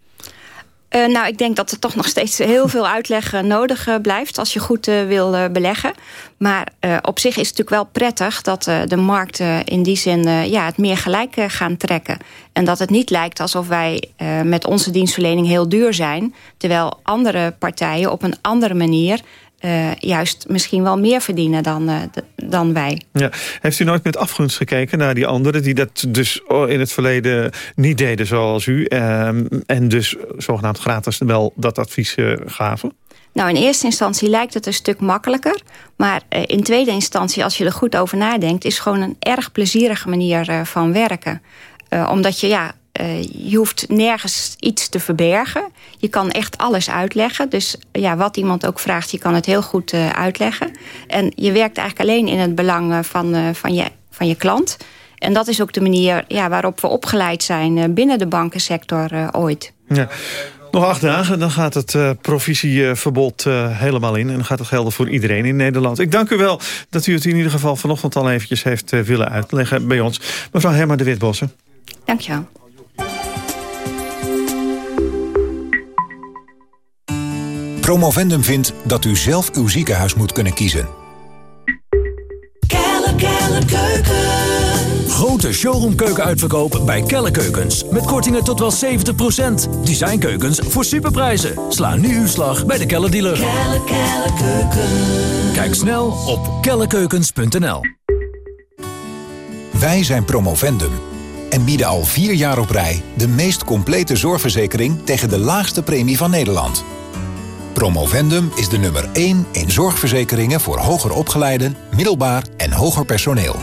[SPEAKER 17] Uh, nou, ik denk dat er toch nog steeds heel veel uitleg uh, nodig uh, blijft... als je goed wil beleggen. Maar op zich is het natuurlijk wel prettig... dat de markten in die zin ja, het meer gelijk gaan trekken. En dat het niet lijkt alsof wij met onze dienstverlening heel duur zijn... terwijl andere partijen op een andere manier... Uh, juist misschien wel meer verdienen dan, uh, dan wij.
[SPEAKER 2] Ja. Heeft u nooit met afgunst gekeken naar die anderen... die dat dus in het verleden niet deden zoals u... Uh, en dus zogenaamd gratis wel dat advies uh, gaven?
[SPEAKER 17] Nou, in eerste instantie lijkt het een stuk makkelijker. Maar in tweede instantie, als je er goed over nadenkt... is gewoon een erg plezierige manier van werken. omdat je, ja, uh, je hoeft nergens iets te verbergen. Je kan echt alles uitleggen. Dus ja, wat iemand ook vraagt, je kan het heel goed uh, uitleggen. En je werkt eigenlijk alleen in het belang van, van, je, van je klant. En dat is ook de manier ja, waarop we opgeleid zijn binnen de bankensector ooit.
[SPEAKER 2] Ja. Nog acht dagen, dan gaat het uh, provisieverbod uh, helemaal in. En dan gaat het gelden voor iedereen in Nederland. Ik dank u wel dat u het in ieder geval vanochtend al eventjes heeft uh, willen uitleggen bij ons. Mevrouw Herma de Witbossen.
[SPEAKER 17] Dank je wel.
[SPEAKER 18] Promovendum vindt dat u zelf uw ziekenhuis moet kunnen kiezen.
[SPEAKER 19] Kelle, kelle, keuken.
[SPEAKER 18] Grote
[SPEAKER 19] showroomkeuken bij Kelle Keukens. Met kortingen tot wel 70%. Designkeukens voor superprijzen. Sla nu uw slag bij de Kelle dealer.
[SPEAKER 16] Kelle, Kelle Keuken.
[SPEAKER 19] Kijk snel op kellekeukens.nl.
[SPEAKER 18] Wij zijn Promovendum en bieden al vier jaar op rij... de meest complete zorgverzekering tegen de laagste premie van Nederland. Promovendum is de nummer 1 in zorgverzekeringen voor hoger opgeleiden, middelbaar en hoger personeel.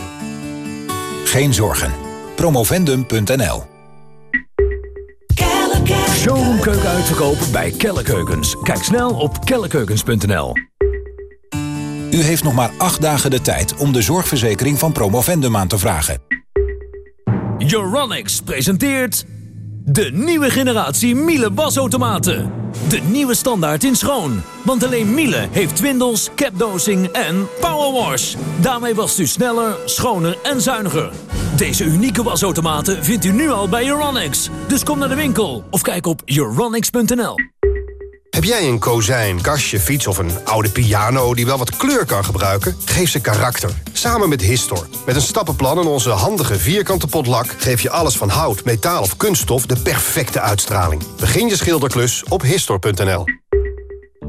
[SPEAKER 18] Geen zorgen. Promovendum.nl
[SPEAKER 19] Showroomkeuken uitverkopen bij Kelle Keukens. Kijk snel op kellekeukens.nl.
[SPEAKER 18] U heeft nog maar acht dagen de tijd om de zorgverzekering van Promovendum aan te vragen.
[SPEAKER 19] Euronics presenteert... de nieuwe generatie Miele wasautomaten. De nieuwe standaard in schoon. Want alleen Miele heeft twindels, capdosing en powerwash. Daarmee wast u sneller, schoner en zuiniger. Deze unieke wasautomaten vindt u nu al bij Euronics. Dus kom naar de winkel of kijk op euronics.nl.
[SPEAKER 20] Heb jij een kozijn, kastje, fiets of een oude piano die wel wat kleur kan gebruiken? Geef ze karakter. Samen met Histor. Met een stappenplan en onze handige vierkante potlak... geef je alles van hout, metaal of kunststof de perfecte uitstraling. Begin je schilderklus op Histor.nl.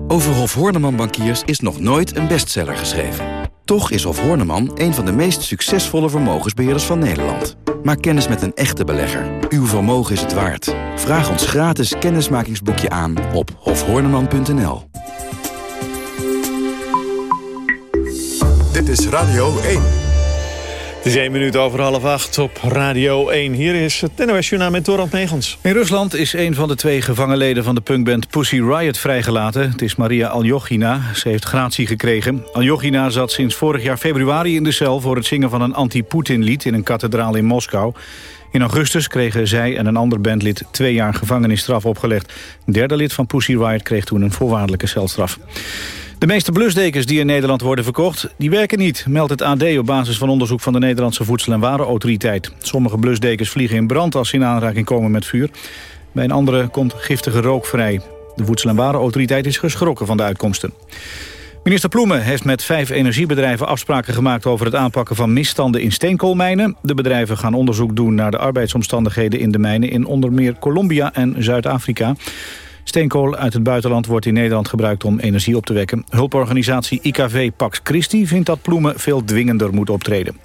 [SPEAKER 21] Over Hof Horneman Bankiers is nog nooit een bestseller geschreven. Toch is Hof Horneman een van de meest succesvolle vermogensbeheerders van Nederland. Maak kennis met een echte belegger. Uw vermogen is het waard. Vraag ons gratis kennismakingsboekje aan op hofhorneman.nl.
[SPEAKER 1] Dit is Radio 1.
[SPEAKER 2] Het is één minuut over half acht op Radio 1. Hier is het NOS Journaal met Dorant Negens.
[SPEAKER 3] In Rusland is een van de twee gevangenleden van de punkband Pussy Riot vrijgelaten. Het is Maria Aljochina. Ze heeft gratie gekregen. Aljochina zat sinds vorig jaar februari in de cel... voor het zingen van een anti-Poetin-lied in een kathedraal in Moskou. In augustus kregen zij en een ander bandlid twee jaar gevangenisstraf opgelegd. Een derde lid van Pussy Riot kreeg toen een voorwaardelijke celstraf. De meeste blusdekens die in Nederland worden verkocht, die werken niet, meldt het AD op basis van onderzoek van de Nederlandse Voedsel- en Warenautoriteit. Sommige blusdekens vliegen in brand als ze in aanraking komen met vuur. Bij een andere komt giftige rook vrij. De Voedsel- en Warenautoriteit is geschrokken van de uitkomsten. Minister Ploemen heeft met vijf energiebedrijven afspraken gemaakt over het aanpakken van misstanden in steenkoolmijnen. De bedrijven gaan onderzoek doen naar de arbeidsomstandigheden in de mijnen in onder meer Colombia en Zuid-Afrika. Steenkool uit het buitenland wordt in Nederland gebruikt om energie op te wekken. Hulporganisatie IKV Pax Christi vindt dat Ploemen veel dwingender moet optreden.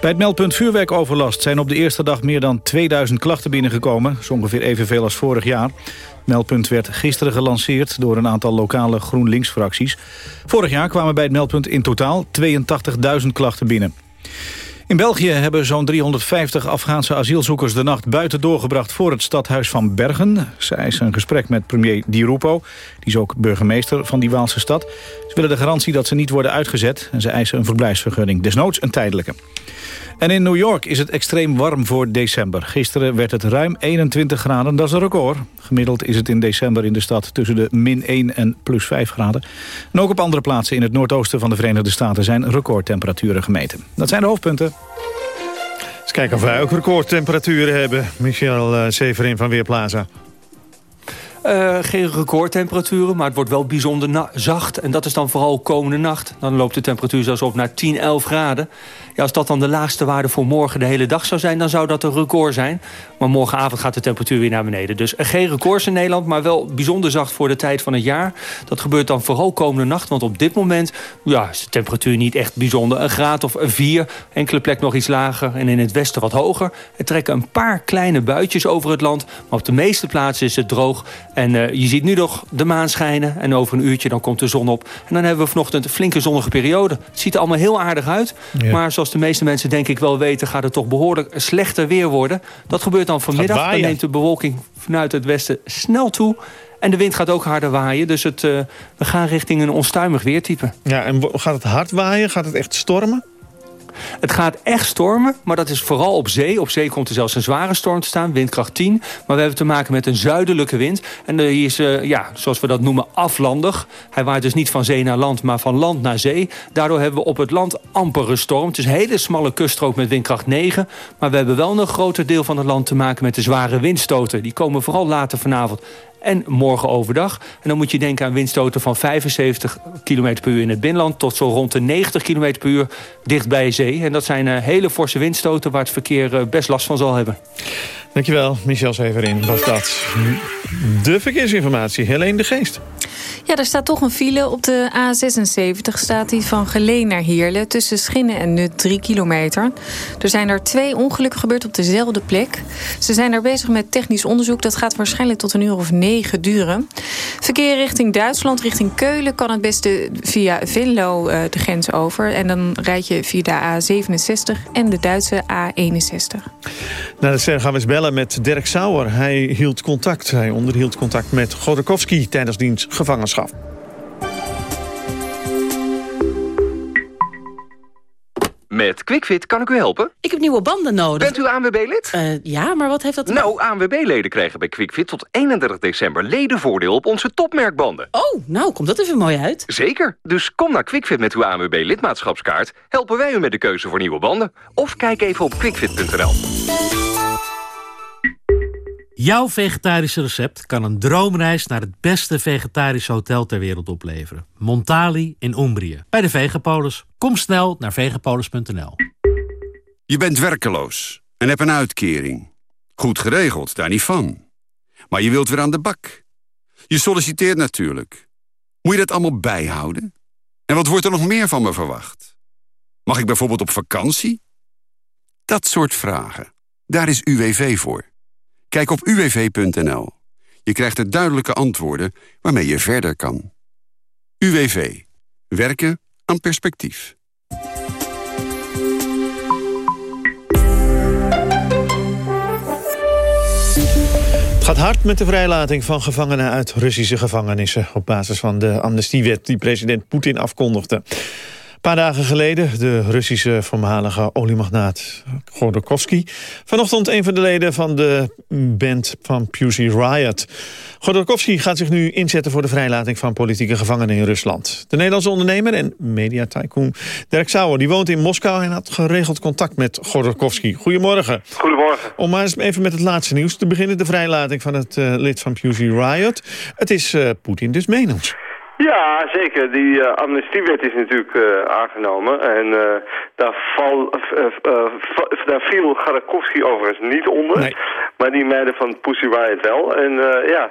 [SPEAKER 3] Bij het meldpunt vuurwerkoverlast zijn op de eerste dag meer dan 2000 klachten binnengekomen. Is ongeveer evenveel als vorig jaar. Het meldpunt werd gisteren gelanceerd door een aantal lokale GroenLinks-fracties. Vorig jaar kwamen bij het meldpunt in totaal 82.000 klachten binnen. In België hebben zo'n 350 Afghaanse asielzoekers de nacht buiten doorgebracht voor het stadhuis van Bergen. Ze eisen een gesprek met premier Di Rupo, die is ook burgemeester van die Waalse stad. Ze willen de garantie dat ze niet worden uitgezet en ze eisen een verblijfsvergunning, desnoods een tijdelijke. En in New York is het extreem warm voor december. Gisteren werd het ruim 21 graden, dat is een record. Gemiddeld is het in december in de stad tussen de min 1 en plus 5 graden. En ook op andere plaatsen in het noordoosten van de Verenigde Staten... zijn recordtemperaturen gemeten. Dat zijn de hoofdpunten.
[SPEAKER 2] Eens kijken of wij ook recordtemperaturen hebben. Michel uh, Severin van Weerplaza.
[SPEAKER 22] Uh, geen recordtemperaturen, maar het wordt wel bijzonder zacht. En dat is dan vooral komende nacht. Dan loopt de temperatuur zelfs op naar 10, 11 graden. Ja, als dat dan de laagste waarde voor morgen de hele dag zou zijn... dan zou dat een record zijn. Maar morgenavond gaat de temperatuur weer naar beneden. Dus geen records in Nederland, maar wel bijzonder zacht voor de tijd van het jaar. Dat gebeurt dan vooral komende nacht. Want op dit moment ja, is de temperatuur niet echt bijzonder. Een graad of 4, enkele plek nog iets lager... en in het westen wat hoger. Er trekken een paar kleine buitjes over het land. Maar op de meeste plaatsen is het droog. En uh, je ziet nu nog de maan schijnen. En over een uurtje dan komt de zon op. En dan hebben we vanochtend een flinke zonnige periode. Het ziet er allemaal heel aardig uit. Ja. Maar zoals de meeste mensen denk ik wel weten... gaat het toch behoorlijk slechter weer worden. Dat gebeurt dan vanmiddag. Dan neemt de bewolking vanuit het westen snel toe. En de wind gaat ook harder waaien. Dus het, uh, we gaan richting een onstuimig weertype.
[SPEAKER 2] Ja, en gaat het hard waaien? Gaat het echt stormen?
[SPEAKER 22] Het gaat echt stormen, maar dat is vooral op zee. Op zee komt er zelfs een zware storm te staan, windkracht 10. Maar we hebben te maken met een zuidelijke wind. En die is, uh, ja, zoals we dat noemen, aflandig. Hij waait dus niet van zee naar land, maar van land naar zee. Daardoor hebben we op het land ampere storm. Het is een hele smalle kuststrook met windkracht 9. Maar we hebben wel een groter deel van het land te maken met de zware windstoten. Die komen vooral later vanavond en morgen overdag. En dan moet je denken aan windstoten van 75 km per uur in het binnenland... tot zo rond de 90 km per uur dicht bij zee. En dat zijn eh, hele forse windstoten waar het verkeer eh, best last van zal hebben.
[SPEAKER 2] Dankjewel, Michel Severin was dat. De verkeersinformatie, Helene de Geest.
[SPEAKER 23] Ja, er staat toch een file op de A76. Staat die van Geleen naar Heerlen. Tussen Schinnen en Nut 3 kilometer. Er zijn er twee ongelukken gebeurd op dezelfde plek. Ze zijn daar bezig met technisch onderzoek. Dat gaat waarschijnlijk tot een uur of negen duren. Verkeer richting Duitsland, richting Keulen... kan het beste via Venlo uh, de grens over. En dan rijd je via de A67 en de Duitse A61.
[SPEAKER 2] Nou, de gaan we eens bellen met Dirk Sauer. Hij hield contact, hij onderhield contact met Godorkovsky... tijdens diens gevangenschap.
[SPEAKER 5] Met QuickFit kan ik u helpen?
[SPEAKER 24] Ik heb nieuwe banden nodig.
[SPEAKER 5] Bent u ANWB-lid?
[SPEAKER 24] Uh, ja, maar wat heeft dat...
[SPEAKER 5] Nou, ANWB-leden krijgen bij QuickFit tot 31 december ledenvoordeel op onze topmerkbanden.
[SPEAKER 24] Oh, nou, komt dat even mooi uit.
[SPEAKER 5] Zeker. Dus kom naar QuickFit met uw ANWB-lidmaatschapskaart. Helpen wij u met de keuze voor nieuwe banden. Of kijk even op quickfit.nl.
[SPEAKER 25] Jouw vegetarische recept kan een droomreis naar het beste vegetarische hotel ter wereld opleveren. Montali in Umbrië. Bij de Vegapolis. Kom snel naar vegapolis.nl.
[SPEAKER 26] Je bent werkeloos en hebt een uitkering. Goed geregeld, daar niet van. Maar je wilt weer aan de bak. Je solliciteert natuurlijk. Moet je dat allemaal bijhouden? En wat wordt er nog meer van me verwacht? Mag ik bijvoorbeeld op vakantie? Dat soort vragen. Daar is UWV voor. Kijk op uwv.nl. Je krijgt er duidelijke antwoorden waarmee je verder kan. UWV. Werken aan perspectief.
[SPEAKER 2] Gaat hard met de vrijlating van gevangenen uit Russische gevangenissen... op basis van de amnestiewet die president Poetin afkondigde. Een paar dagen geleden de Russische voormalige oliemagnaat Godorkovsky. Vanochtend een van de leden van de band van Pussy Riot. Godorkovsky gaat zich nu inzetten voor de vrijlating van politieke gevangenen in Rusland. De Nederlandse ondernemer en mediatycoon Dirk Sauer die woont in Moskou en had geregeld contact met Godorkovsky. Goedemorgen.
[SPEAKER 27] Goedemorgen.
[SPEAKER 2] Om maar eens even met het laatste nieuws te beginnen. De vrijlating van het uh, lid van Pussy Riot. Het is uh, Poetin dus menens.
[SPEAKER 27] Ja, zeker. Die uh, amnestiewet is natuurlijk uh, aangenomen. En uh, daar, val, daar viel Garakowski overigens niet onder. Nee. Maar die meiden van Pussy Riot wel. En ja,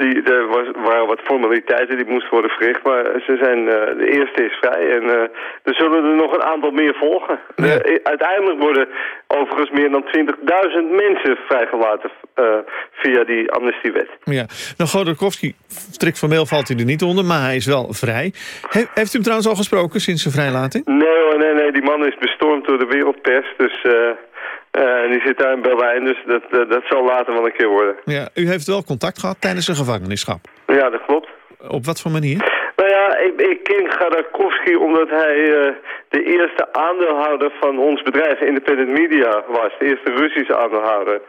[SPEAKER 27] die, er was, waren wat formaliteiten die moesten worden verricht. Maar ze zijn, de eerste is vrij. En er zullen er nog een aantal meer volgen. Ja. uiteindelijk worden overigens meer dan 20.000 mensen vrijgelaten via die amnestiewet.
[SPEAKER 2] Ja, nou Godorkovsky, strikt formeel valt hij er niet onder, maar hij is wel vrij. He, heeft u hem trouwens al gesproken sinds zijn vrijlating?
[SPEAKER 27] Nee nee, nee. Die man is bestormd door de wereldpers. Dus die zit daar in Berlijn. Dus dat, uh, dat zal later wel een keer worden.
[SPEAKER 2] Ja, u heeft wel contact gehad tijdens zijn gevangenisschap?
[SPEAKER 27] Ja, dat klopt.
[SPEAKER 2] Op wat voor manier?
[SPEAKER 27] Nou ja, ik, ik ken Gadarkovsky omdat hij de eerste aandeelhouder van ons bedrijf Independent Media was. De eerste Russische aandeelhouder.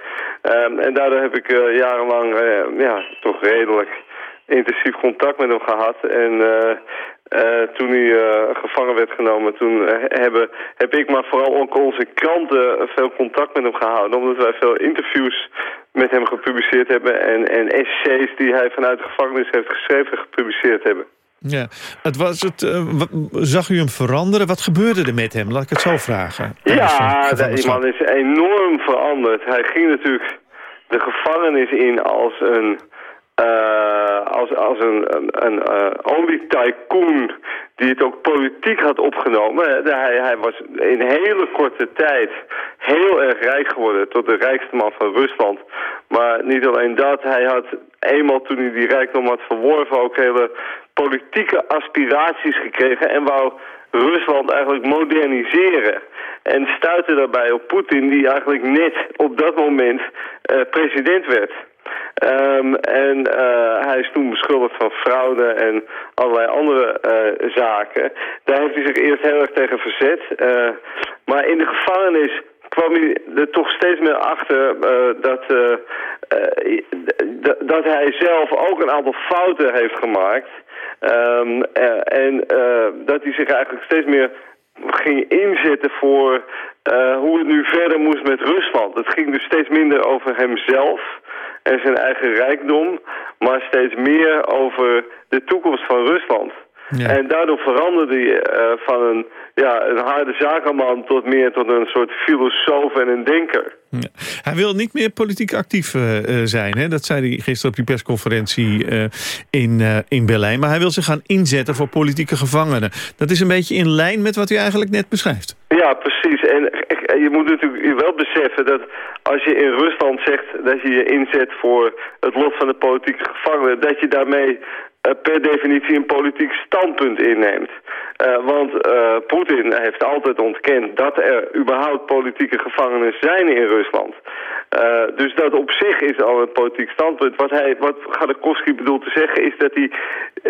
[SPEAKER 27] Um, en daardoor heb ik jarenlang ja, toch redelijk intensief contact met hem gehad. En uh, uh, toen hij uh, gevangen werd genomen, toen hebben, heb ik maar vooral ook onze kranten veel contact met hem gehouden. Omdat wij veel interviews met hem gepubliceerd hebben en, en essays die hij vanuit de gevangenis heeft geschreven gepubliceerd hebben.
[SPEAKER 2] Ja, het was het, zag u hem veranderen? Wat gebeurde er met hem? Laat ik het zo vragen.
[SPEAKER 27] Ja, die man is enorm veranderd. Hij ging natuurlijk de gevangenis in als een uh, als, als een, een, een uh, olietycoon die het ook politiek had opgenomen. Hij, hij was in hele korte tijd heel erg rijk geworden tot de rijkste man van Rusland. Maar niet alleen dat, hij had eenmaal toen hij die rijkdom had verworven ook hele politieke aspiraties gekregen en wou Rusland eigenlijk moderniseren. En stuitte daarbij op Poetin die eigenlijk net op dat moment uh, president werd. Um, en uh, hij is toen beschuldigd van fraude en allerlei andere uh, zaken. Daar heeft hij zich eerst heel erg tegen verzet. Uh, maar in de gevangenis kwam hij er toch steeds meer achter dat, dat hij zelf ook een aantal fouten heeft gemaakt. Um, en dat hij zich eigenlijk steeds meer ging inzetten voor hoe het nu verder moest met Rusland. Het ging dus steeds minder over hemzelf en zijn eigen rijkdom, maar steeds meer over de toekomst van Rusland. En daardoor veranderde hij uh, van een, ja, een harde zakenman tot meer tot een soort filosoof en een denker.
[SPEAKER 2] Ja. Hij wil niet meer politiek actief uh, zijn. Hè? Dat zei hij gisteren op die persconferentie uh, in, in Berlijn. Maar hij wil zich gaan inzetten voor politieke gevangenen. Dat is een beetje in lijn met wat u eigenlijk net beschrijft.
[SPEAKER 27] Ja, precies. En je moet natuurlijk wel beseffen dat als je in Rusland zegt dat je je inzet voor het lot van de politieke gevangenen... dat je daarmee per definitie een politiek standpunt inneemt. Uh, want uh, Poetin heeft altijd ontkend dat er überhaupt politieke gevangenen zijn in Rusland. dus dat op zich is al een politiek standpunt. Wat, hij, wat Gadekowski bedoelt te zeggen is dat hij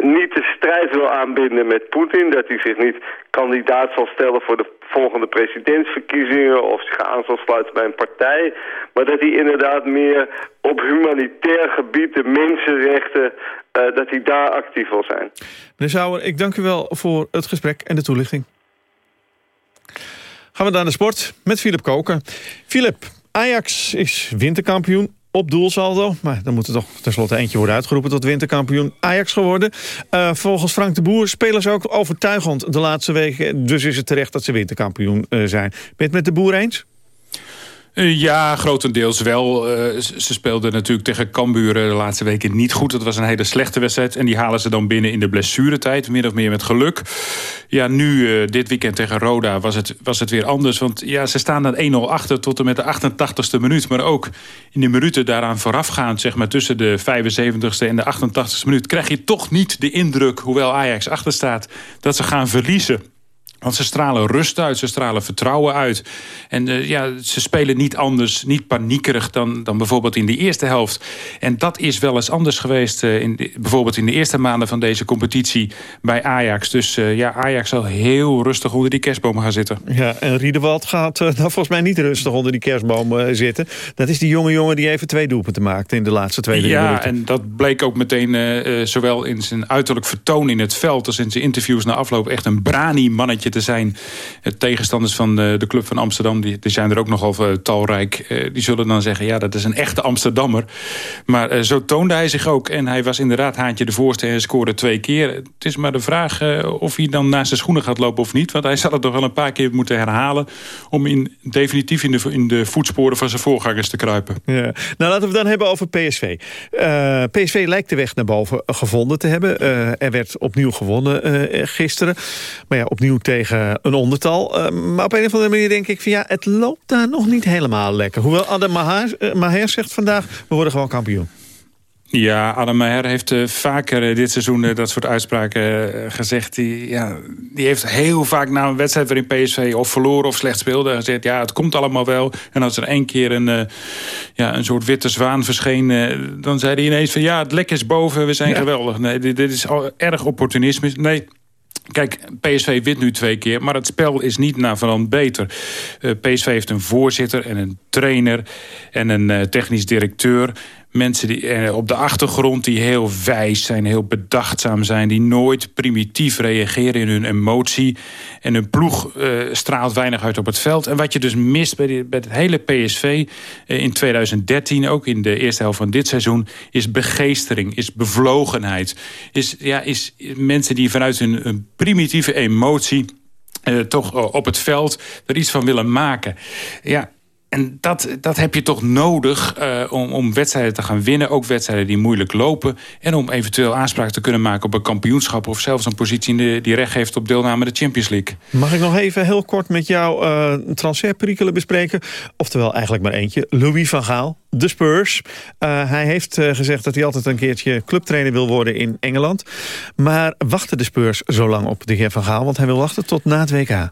[SPEAKER 27] niet de strijd wil aanbinden met Poetin. Dat hij zich niet kandidaat zal stellen voor de volgende presidentsverkiezingen of zich aan zal sluiten bij een partij. Maar dat hij inderdaad meer op humanitair gebied, de mensenrechten, uh, dat hij daar actief wil zijn.
[SPEAKER 2] Meneer Sauer, ik dank u wel voor het gesprek en de toelichting. Gaan we naar de sport met Filip Koken. Filip, Ajax is winterkampioen op doelsaldo. Maar dan moet er toch tenslotte eentje worden uitgeroepen tot winterkampioen Ajax geworden. Uh, volgens Frank de Boer spelen ze ook overtuigend de laatste weken. Dus is het terecht dat ze winterkampioen uh, zijn. Ben je het met de Boer eens?
[SPEAKER 28] Uh, ja, grotendeels wel. Uh, ze speelden natuurlijk tegen Cambuur de laatste weken niet goed. Dat was een hele slechte wedstrijd. En die halen ze dan binnen in de blessuretijd. Min of meer met geluk. Ja, nu, dit weekend tegen Roda, was het, was het weer anders. Want ja, ze staan dan 1-0 achter tot en met de 88ste minuut. Maar ook in de minuten daaraan voorafgaand, zeg maar... tussen de 75ste en de 88ste minuut... krijg je toch niet de indruk, hoewel Ajax achter staat... dat ze gaan verliezen. Want ze stralen rust uit, ze stralen vertrouwen uit. En uh, ja, ze spelen niet anders, niet paniekerig dan, dan bijvoorbeeld in de eerste helft. En dat is wel eens anders geweest, uh, in de, bijvoorbeeld in de eerste maanden van deze competitie bij Ajax. Dus uh, ja, Ajax zal heel rustig onder die kerstboom gaan zitten.
[SPEAKER 2] Ja, en Riedewald gaat nou, volgens mij niet rustig onder die kerstboom zitten. Dat is die jonge jongen die even twee doelpunten maakte in de laatste twee
[SPEAKER 28] ja,
[SPEAKER 2] minuten.
[SPEAKER 28] Ja, en dat bleek ook meteen zowel in zijn uiterlijk vertoon in het veld... als in zijn interviews na afloop echt een brani mannetje te zijn. Het tegenstanders van de, de Club van Amsterdam, die, die zijn er ook nogal uh, talrijk. Die zullen dan zeggen, ja, dat is een echte Amsterdammer. Maar zo toonde hij zich ook. En hij was inderdaad haantje de voorste en scoorde twee keer. Het is maar de vraag of hij dan naast zijn schoenen gaat lopen of niet. Want hij zal het nog wel een paar keer moeten herhalen... om in, definitief in de, voetsporen van zijn voorgangers te kruipen.
[SPEAKER 2] Ja. Nou, laten we dan hebben over PSV. PSV lijkt de weg naar boven gevonden te hebben. er werd opnieuw gewonnen gisteren. Maar ja, opnieuw tegen tegen een ondertal. Uh, maar op een of andere manier denk ik van ja, het loopt daar nog niet helemaal lekker. Hoewel Adam Maher, uh, Maher zegt vandaag, we worden gewoon kampioen.
[SPEAKER 28] Ja, Adam Maher heeft uh, vaker uh, dit seizoen uh, dat soort uitspraken gezegd. Die, ja, die heeft heel vaak na een wedstrijd waarin PSV of verloren of slecht speelde... gezegd, ja, het komt allemaal wel. En als er één keer een, ja, een soort witte zwaan verscheen... dan zei hij ineens van, ja, het lek is boven, we zijn ja. geweldig. Nee, dit, dit is al erg opportunisme. Nee, Kijk, PSV wint nu twee keer, maar het spel is niet naar verand beter. Uh, PSV heeft een voorzitter en een trainer en een uh, technisch directeur mensen die, eh, op de achtergrond die heel wijs zijn, heel bedachtzaam zijn... die nooit primitief reageren in hun emotie. En hun ploeg uh, straalt weinig uit op het veld. En wat je dus mist bij, bij het hele PSV uh, in 2013... ook in de eerste helft van dit seizoen... is begeestering, is bevlogenheid. Is, ja, is mensen die vanuit hun, primitieve emotie... Toch op het veld er iets van willen maken. Ja, en dat, dat heb je toch nodig uh, om, om wedstrijden te gaan winnen. Ook wedstrijden die moeilijk lopen. En om eventueel aanspraak te kunnen maken op een kampioenschap... of zelfs een positie die, recht heeft op deelname de Champions League.
[SPEAKER 2] Mag ik nog even heel kort met jou uh, transferperikelen bespreken? Oftewel eigenlijk maar eentje. Louis van Gaal, de Spurs. Uh, hij heeft gezegd dat hij altijd een keertje clubtrainer wil worden in Engeland. Maar wachten de Spurs zo lang op de heer Van Gaal? Want hij wil wachten tot na het WK.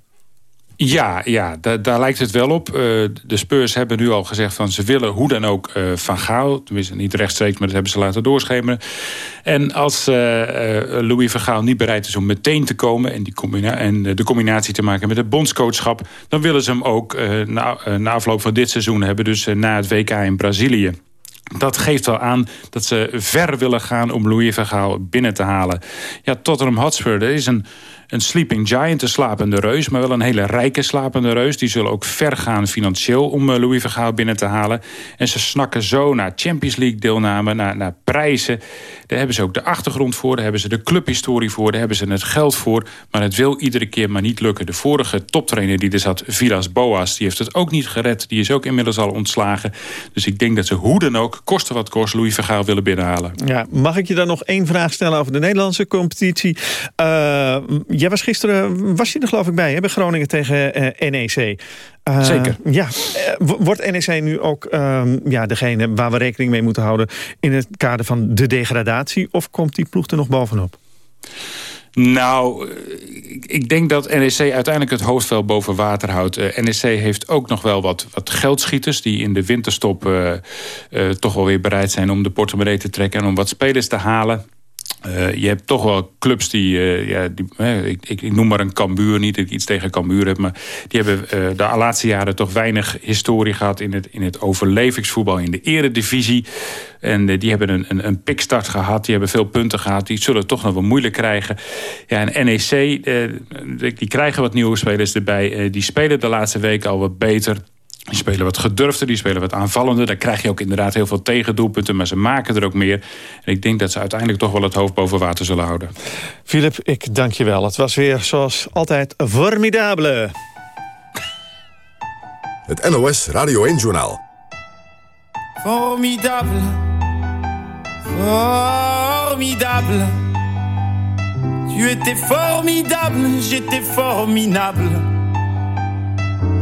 [SPEAKER 28] Ja, ja daar, lijkt het wel op. Uh, de Spurs hebben nu al gezegd van ze willen hoe dan ook uh, Van Gaal. Tenminste niet rechtstreeks, maar dat hebben ze laten doorschemeren. En als uh, Louis van Gaal niet bereid is om meteen te komen... en, die en de combinatie te maken met het bondscoachschap... dan willen ze hem ook na, na afloop van dit seizoen hebben. Dus na het WK in Brazilië. Dat geeft wel aan dat ze ver willen gaan om Louis van Gaal binnen te halen. Ja, Tottenham Hotspur, dat is een een sleeping giant, een slapende reus... maar wel een hele rijke slapende reus. Die zullen ook ver gaan financieel om eh, Louis Vergaal binnen te halen. En ze snakken zo naar Champions League deelname, naar, naar prijzen. Daar hebben ze ook de achtergrond voor, daar hebben ze de clubhistorie voor... daar hebben ze het geld voor, maar het wil iedere keer maar niet lukken. De vorige toptrainer die er zat, Vilas Boas, die heeft het ook niet gered. Die is ook inmiddels al ontslagen. Dus ik denk dat ze hoe dan ook, koste wat kost, Louis Vergaal willen binnenhalen.
[SPEAKER 2] Ja, mag ik je dan nog één vraag stellen over de Nederlandse competitie? Uh, jij was gisteren, was je er geloof ik bij, hè, bij Groningen tegen uh, NEC. Uh,
[SPEAKER 28] Zeker.
[SPEAKER 2] Ja, wordt NEC nu ook ehm, ja, degene waar we rekening mee moeten houden... in het kader van de degradatie? Of komt die ploeg er nog bovenop?
[SPEAKER 28] Nou, ik denk dat NEC uiteindelijk het hoofd wel boven water houdt. Uh, NEC heeft ook nog wel wat, wat geldschieters... die in de winterstop uh, uh, toch wel weer bereid zijn om de portemonnee te trekken... en om wat spelers te halen. Uh, je hebt toch wel clubs die, uh, ja, die ik, ik, noem maar een Cambuur, niet dat ik iets tegen Cambuur heb, maar die hebben de laatste jaren toch weinig historie gehad in het, in het overlevingsvoetbal in de eredivisie. En die hebben een, een, een pikstart gehad, die hebben veel punten gehad, die zullen het toch nog wel moeilijk krijgen. Ja, en NEC, die krijgen wat nieuwe spelers erbij, die spelen de laatste weken al wat beter. Die spelen wat gedurfder, die spelen wat aanvallender. Daar krijg je ook inderdaad heel veel tegendoelpunten, maar ze maken er ook meer. En ik denk dat ze uiteindelijk toch wel het hoofd boven water zullen houden.
[SPEAKER 2] Philip, ik dank je wel. Het was weer zoals altijd formidabele.
[SPEAKER 1] Het NOS Radio 1-journaal.
[SPEAKER 29] Formidable. Formidable. Tu étais formidable, j'étais formidable.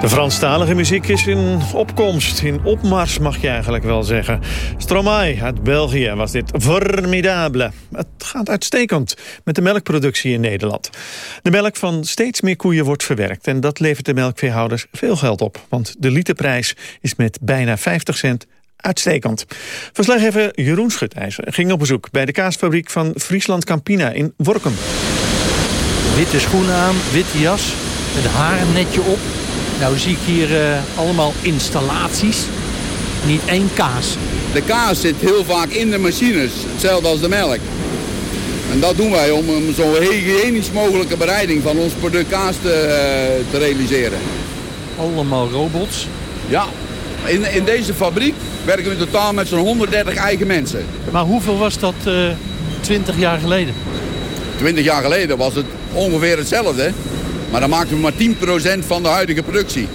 [SPEAKER 2] De Franstalige muziek is in opkomst, in opmars mag je eigenlijk wel zeggen. Stromae uit België was dit formidable. Het gaat uitstekend met de melkproductie in Nederland. De melk van steeds meer koeien wordt verwerkt... en dat levert de melkveehouders veel geld op. Want de literprijs is met bijna 50 cent uitstekend. Verslaggever Jeroen Schutijzer ging op bezoek... bij de kaasfabriek van Friesland Campina in Workum.
[SPEAKER 30] Witte schoenen aan, witte jas, met haar netje op... Nou zie ik hier uh, allemaal installaties. Niet één kaas.
[SPEAKER 31] De kaas zit heel vaak in de machines. Hetzelfde als de melk. En dat doen wij om een zo hygiënisch mogelijke bereiding van ons product kaas te, uh, te realiseren.
[SPEAKER 30] Allemaal robots?
[SPEAKER 31] Ja. In, in deze fabriek werken we in totaal met zo'n 130 eigen mensen.
[SPEAKER 30] Maar hoeveel was dat uh, 20 jaar geleden?
[SPEAKER 31] 20 jaar geleden was het ongeveer hetzelfde. Maar dan maken we maar 10% van de huidige productie.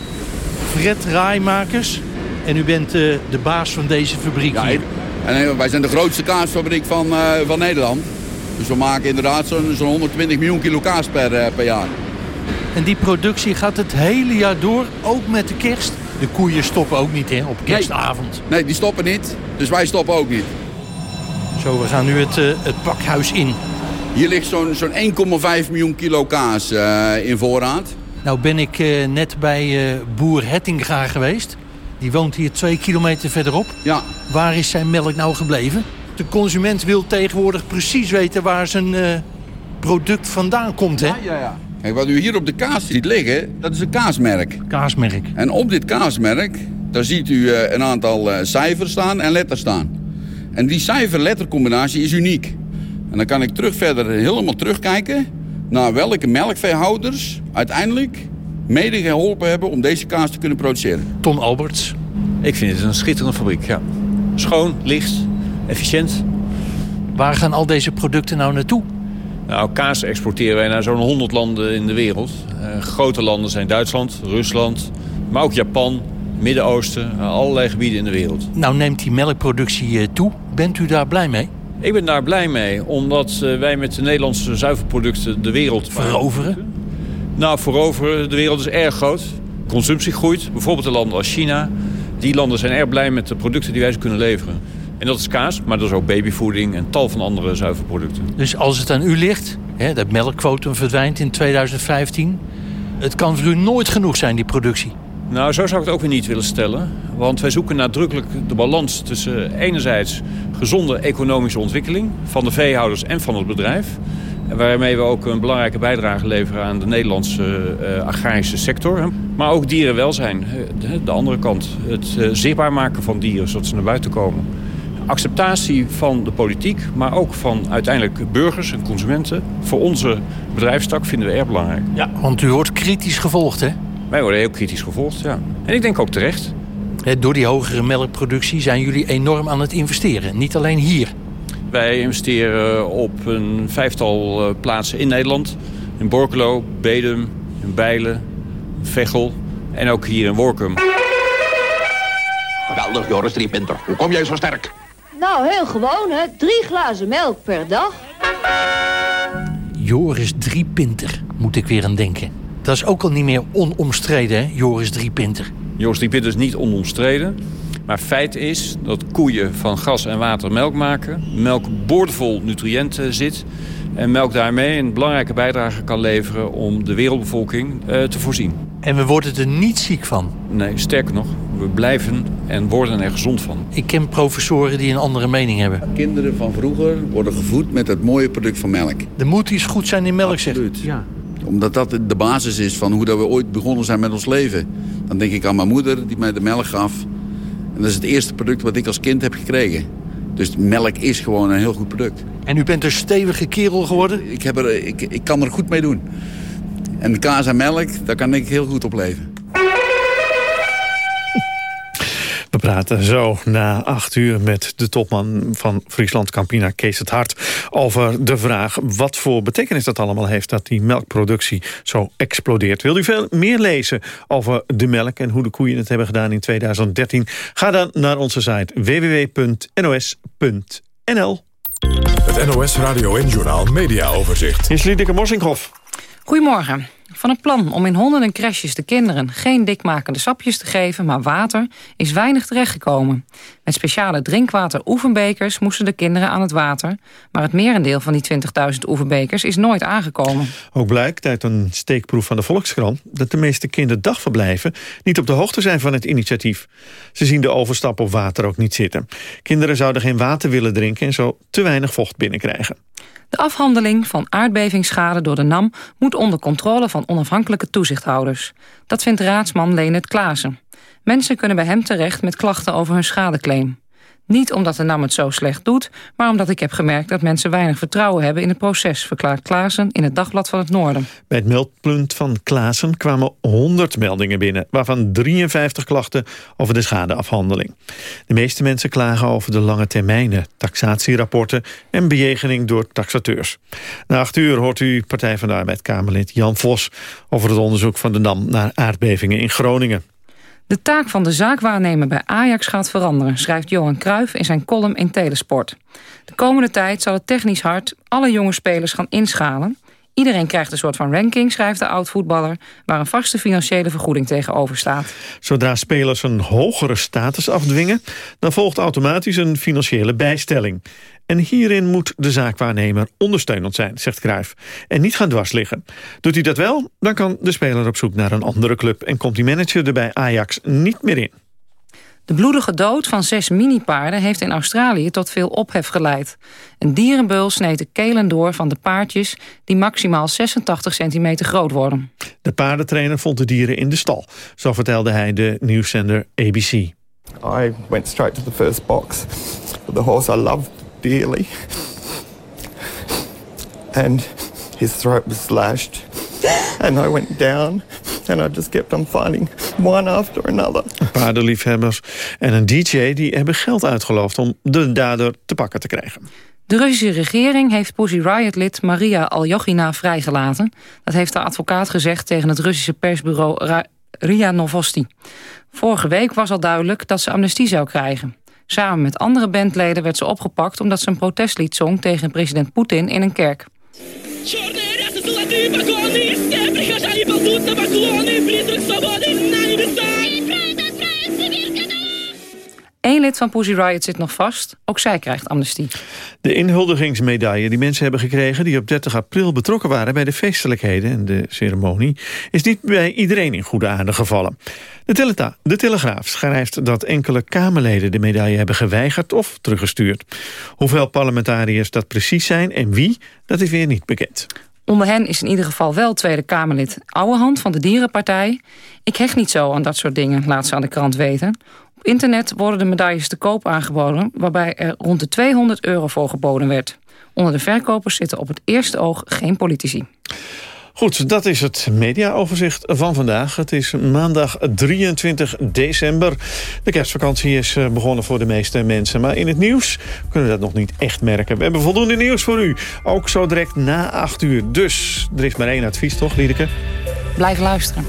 [SPEAKER 30] Fred Raaimakers. En u bent uh, de baas van deze fabriek
[SPEAKER 31] ja,
[SPEAKER 30] hier.
[SPEAKER 31] En wij zijn de grootste kaasfabriek van, uh, van Nederland. Dus we maken inderdaad zo'n zo 120 miljoen kilo kaas per, uh, per jaar.
[SPEAKER 30] En die productie gaat het hele jaar door, ook met de kerst? De koeien stoppen ook niet hè, op kerstavond?
[SPEAKER 31] Nee, nee die stoppen niet. Dus wij stoppen ook niet.
[SPEAKER 30] Zo, we gaan nu het, het pakhuis in.
[SPEAKER 31] Hier ligt zo'n zo'n 1,5 miljoen kilo kaas uh, in voorraad.
[SPEAKER 30] Nou ben ik uh, net bij uh, boer Hettinga geweest. Die woont hier twee kilometer verderop.
[SPEAKER 31] Ja.
[SPEAKER 30] Waar is zijn melk nou gebleven? De consument wil tegenwoordig precies weten waar zijn product vandaan komt, hè?
[SPEAKER 31] Ja, ja, ja. Kijk, wat u hier op de kaas ziet liggen, dat is een kaasmerk.
[SPEAKER 30] Kaasmerk.
[SPEAKER 31] En op dit kaasmerk, daar ziet u een aantal cijfers staan en letters staan. En die cijfer-lettercombinatie is uniek. En dan kan ik terug verder helemaal terugkijken naar welke melkveehouders uiteindelijk mede geholpen hebben om deze kaas te kunnen produceren.
[SPEAKER 30] Ton Alberts.
[SPEAKER 32] Ik vind het een schitterende fabriek, ja. Schoon, licht, efficiënt.
[SPEAKER 30] Waar gaan al deze producten nou naartoe?
[SPEAKER 32] Nou, kaas exporteren wij naar zo'n 100 landen in de wereld. Uh, grote landen zijn Duitsland, Rusland, maar ook Japan, Midden-Oosten, allerlei gebieden in de wereld.
[SPEAKER 30] Nou neemt die melkproductie toe. Bent u daar blij mee?
[SPEAKER 32] Ik ben daar blij mee, omdat wij met de Nederlandse zuivelproducten de wereld...
[SPEAKER 30] Veroveren?
[SPEAKER 32] Nou, veroveren. De wereld is erg groot. Consumptie groeit. Bijvoorbeeld in landen als China. Die landen zijn erg blij met de producten die wij ze kunnen leveren. En dat is kaas, maar dat is ook babyvoeding en tal van andere zuivelproducten.
[SPEAKER 30] Dus als het aan u ligt, hè, dat melkquotum verdwijnt in 2015... het kan voor u nooit genoeg zijn, die productie?
[SPEAKER 32] Nou, zo zou ik het ook weer niet willen stellen. Want wij zoeken nadrukkelijk de balans tussen enerzijds gezonde economische ontwikkeling van de veehouders en van het bedrijf. Waarmee we ook een belangrijke bijdrage leveren aan de Nederlandse uh, agrarische sector. Maar ook dierenwelzijn, de, de andere kant. Het uh, zichtbaar maken van dieren, zodat ze naar buiten komen. Acceptatie van de politiek, maar ook van uiteindelijk burgers en consumenten. Voor onze bedrijfstak vinden we erg belangrijk.
[SPEAKER 30] Ja, want u wordt kritisch gevolgd, hè?
[SPEAKER 32] Wij worden heel kritisch gevolgd, ja. En ik denk ook terecht.
[SPEAKER 30] Door die hogere melkproductie zijn jullie enorm aan het investeren. Niet alleen hier.
[SPEAKER 32] Wij investeren op een vijftal plaatsen in Nederland. In Borkelo, Bedum, in Bijlen, Veghel en ook hier in Workum.
[SPEAKER 33] Geweldig, Joris Driepinter. Hoe kom jij zo sterk?
[SPEAKER 34] Nou, heel gewoon, hè. Drie glazen melk per dag.
[SPEAKER 30] Joris Driepinter, moet ik weer aan denken. Dat is ook al niet meer onomstreden, hè, Joris Driepinter.
[SPEAKER 32] Joris Driepinter is niet onomstreden. Maar feit is dat koeien van gas en water melk maken. Melk boordevol nutriënten zit. En melk daarmee een belangrijke bijdrage kan leveren om de wereldbevolking uh, te voorzien.
[SPEAKER 30] En we worden er niet ziek van?
[SPEAKER 32] Nee, sterker nog, we blijven en worden er gezond van.
[SPEAKER 30] Ik ken professoren die een andere mening hebben.
[SPEAKER 31] Kinderen van vroeger worden gevoed met het mooie product van melk.
[SPEAKER 30] Er moet iets goed zijn in melk,
[SPEAKER 31] Absoluut.
[SPEAKER 30] zegt Ja
[SPEAKER 31] omdat dat de basis is van hoe dat we ooit begonnen zijn met ons leven. Dan denk ik aan mijn moeder die mij de melk gaf. En dat is het eerste product wat ik als kind heb gekregen. Dus melk is gewoon een heel goed product.
[SPEAKER 30] En u bent een stevige kerel geworden?
[SPEAKER 31] Ik, heb er, ik, ik kan er goed mee doen. En kaas en melk, daar kan ik heel goed op leven.
[SPEAKER 2] Praten zo na acht uur met de topman van Friesland Campina, Kees het Hart... over de vraag wat voor betekenis dat allemaal heeft... dat die melkproductie zo explodeert. Wil u veel meer lezen over de melk en hoe de koeien het hebben gedaan in 2013? Ga dan naar onze site www.nos.nl.
[SPEAKER 1] Het NOS Radio en Journaal Media Overzicht.
[SPEAKER 2] Is Liedeke Morsinghoff.
[SPEAKER 35] Goedemorgen.
[SPEAKER 36] Van het plan om in honderden crèches de kinderen geen dikmakende sapjes te geven, maar water, is weinig terechtgekomen. Met speciale drinkwater-oefenbekers moesten de kinderen aan het water, maar het merendeel van die 20.000 oefenbekers is nooit aangekomen.
[SPEAKER 2] Ook blijkt uit een steekproef van de Volkskrant... dat de meeste kinderdagverblijven niet op de hoogte zijn van het initiatief. Ze zien de overstap op water ook niet zitten. Kinderen zouden geen water willen drinken en zo te weinig vocht binnenkrijgen.
[SPEAKER 36] De afhandeling van aardbevingsschade door de NAM moet onder controle van onafhankelijke toezichthouders. Dat vindt raadsman Leonard Klaassen. Mensen kunnen bij hem terecht met klachten over hun schadeclaim. Niet omdat de NAM het zo slecht doet, maar omdat ik heb gemerkt dat mensen weinig vertrouwen hebben in het proces, verklaart Klaassen in het Dagblad van het Noorden.
[SPEAKER 2] Bij het meldpunt van Klaassen kwamen 100 meldingen binnen, waarvan 53 klachten over de schadeafhandeling. De meeste mensen klagen over de lange termijnen, taxatierapporten en bejegening door taxateurs. Na acht uur hoort u Partij van de Arbeid Kamerlid Jan Vos over het onderzoek van de NAM naar aardbevingen in Groningen.
[SPEAKER 36] De taak van de zaakwaarnemer bij Ajax gaat veranderen... schrijft Johan Cruijff in zijn column in Telesport. De komende tijd zal het technisch hard alle jonge spelers gaan inschalen. Iedereen krijgt een soort van ranking, schrijft de oud-voetballer... waar een vaste financiële vergoeding tegenover staat.
[SPEAKER 2] Zodra spelers een hogere status afdwingen... dan volgt automatisch een financiële bijstelling. En hierin moet de zaakwaarnemer ondersteunend zijn, zegt Cruijff. En niet gaan dwars liggen. Doet hij dat wel, dan kan de speler op zoek naar een andere club... en komt die manager er bij Ajax niet meer in.
[SPEAKER 36] De bloedige dood van zes minipaarden heeft in Australië tot veel ophef geleid. Een dierenbeul sneed de kelen door van de paardjes... die maximaal 86 centimeter groot worden.
[SPEAKER 2] De paardentrainer vond de dieren in de stal. Zo vertelde hij de nieuwszender ABC.
[SPEAKER 37] I went straight to the first box. The horse I loved dearly. And his throat was slashed. And I went down and I just kept on fighting one after another.
[SPEAKER 2] Paardenliefhebbers en een DJ die hebben geld uitgeloofd om de dader te pakken te krijgen.
[SPEAKER 36] De Russische regering heeft Pussy Riot-lid Maria Aljogina vrijgelaten. Dat heeft de advocaat gezegd tegen het Russische persbureau Ra RIA Novosti. Vorige week was al duidelijk dat ze amnestie zou krijgen. Samen met andere bandleden werd ze opgepakt... omdat ze een protestlied zong tegen president Poetin in een kerk. Eén lid van Pussy Riot zit nog vast. Ook zij krijgt amnestie.
[SPEAKER 2] De inhuldigingsmedaille die mensen hebben gekregen... die op 30 april betrokken waren bij de feestelijkheden en de ceremonie... is niet bij iedereen in goede aarde gevallen. De, Teleta, de Telegraaf schrijft dat enkele Kamerleden de medaille hebben geweigerd of teruggestuurd. Hoeveel parlementariërs dat precies zijn en wie, dat is weer niet bekend.
[SPEAKER 36] Onder hen is in ieder geval wel Tweede Kamerlid Ouwehand van de Dierenpartij. Ik hecht niet zo aan dat soort dingen, laat ze aan de krant weten. Op internet worden de medailles te koop aangeboden... waarbij er rond de 200 euro voor geboden werd. Onder de verkopers zitten op het eerste oog geen politici.
[SPEAKER 2] Goed, dat is het mediaoverzicht van vandaag. Het is maandag 23 december. De kerstvakantie is eh, begonnen voor de meeste mensen. Maar in het nieuws kunnen we dat nog niet echt merken. We hebben voldoende nieuws voor u. Ook zo direct na 8 uur. Dus er is maar één advies, toch, Liedeke?
[SPEAKER 36] Blijf luisteren.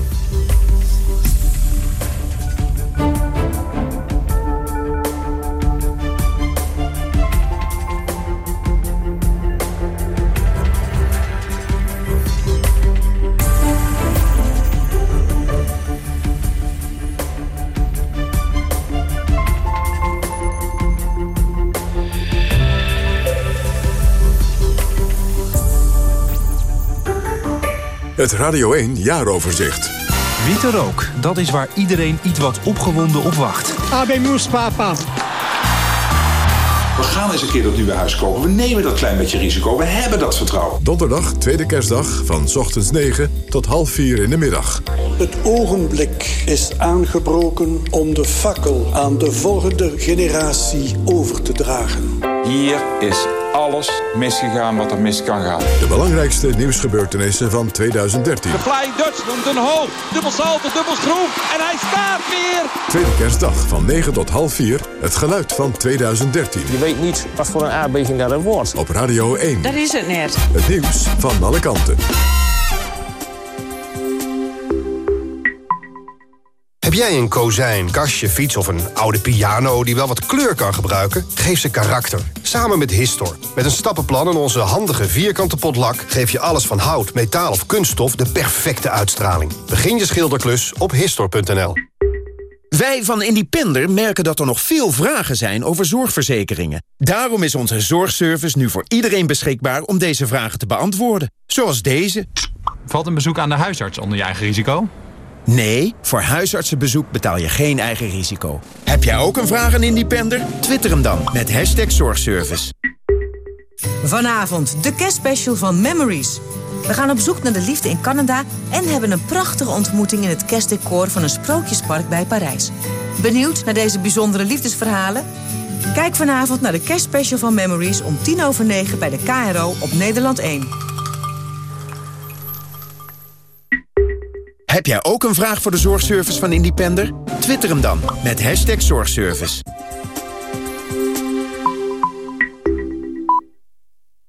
[SPEAKER 1] Het Radio 1 Jaaroverzicht.
[SPEAKER 38] Witte rook, dat is waar iedereen iets wat opgewonden op wacht.
[SPEAKER 39] Abemus papa.
[SPEAKER 40] We gaan eens een keer dat nieuwe huis kopen. We nemen dat klein beetje risico. We hebben dat vertrouwen.
[SPEAKER 1] Donderdag, tweede kerstdag, van ochtends 9 tot half 4 in de middag.
[SPEAKER 35] Het ogenblik is aangebroken om de fakkel aan de volgende generatie over te dragen.
[SPEAKER 41] Hier is alles misgegaan wat er mis kan gaan.
[SPEAKER 1] De belangrijkste nieuwsgebeurtenissen van 2013.
[SPEAKER 42] De Flying Dutch noemt een hoog. Dubbel salto, dubbel schroef. En hij staat weer.
[SPEAKER 1] Tweede kerstdag van 9 tot half 4. Het geluid van 2013.
[SPEAKER 43] Je weet niet wat voor een aardbeving dat er wordt.
[SPEAKER 1] Op Radio 1.
[SPEAKER 43] Dat is het net.
[SPEAKER 1] Het nieuws van alle kanten.
[SPEAKER 20] Heb jij een kozijn, kastje, fiets of een oude piano... die wel wat kleur kan gebruiken? Geef ze karakter. Samen met Histor. Met een stappenplan en onze handige vierkante potlak... geef je alles van hout, metaal of kunststof de perfecte uitstraling. Begin je schilderklus op Histor.nl.
[SPEAKER 44] Wij van Independer merken dat er nog veel vragen zijn over zorgverzekeringen. Daarom is onze zorgservice nu voor iedereen beschikbaar om deze vragen te beantwoorden. Zoals deze.
[SPEAKER 3] Valt een bezoek aan de huisarts onder je eigen risico?
[SPEAKER 44] Nee, voor huisartsenbezoek betaal je geen eigen risico. Heb jij ook een vraag aan Independer? Twitter hem dan met hashtag zorgservice.
[SPEAKER 45] Vanavond de kerstspecial van Memories. We gaan op zoek naar de liefde in Canada... en hebben een prachtige ontmoeting in het kerstdecor van een sprookjespark bij Parijs. Benieuwd naar deze bijzondere liefdesverhalen? Kijk vanavond naar de kerstspecial van Memories om tien over negen bij de KRO op Nederland 1.
[SPEAKER 44] Heb jij ook een vraag voor de zorgservice van Independer? Twitter hem dan met hashtag zorgservice.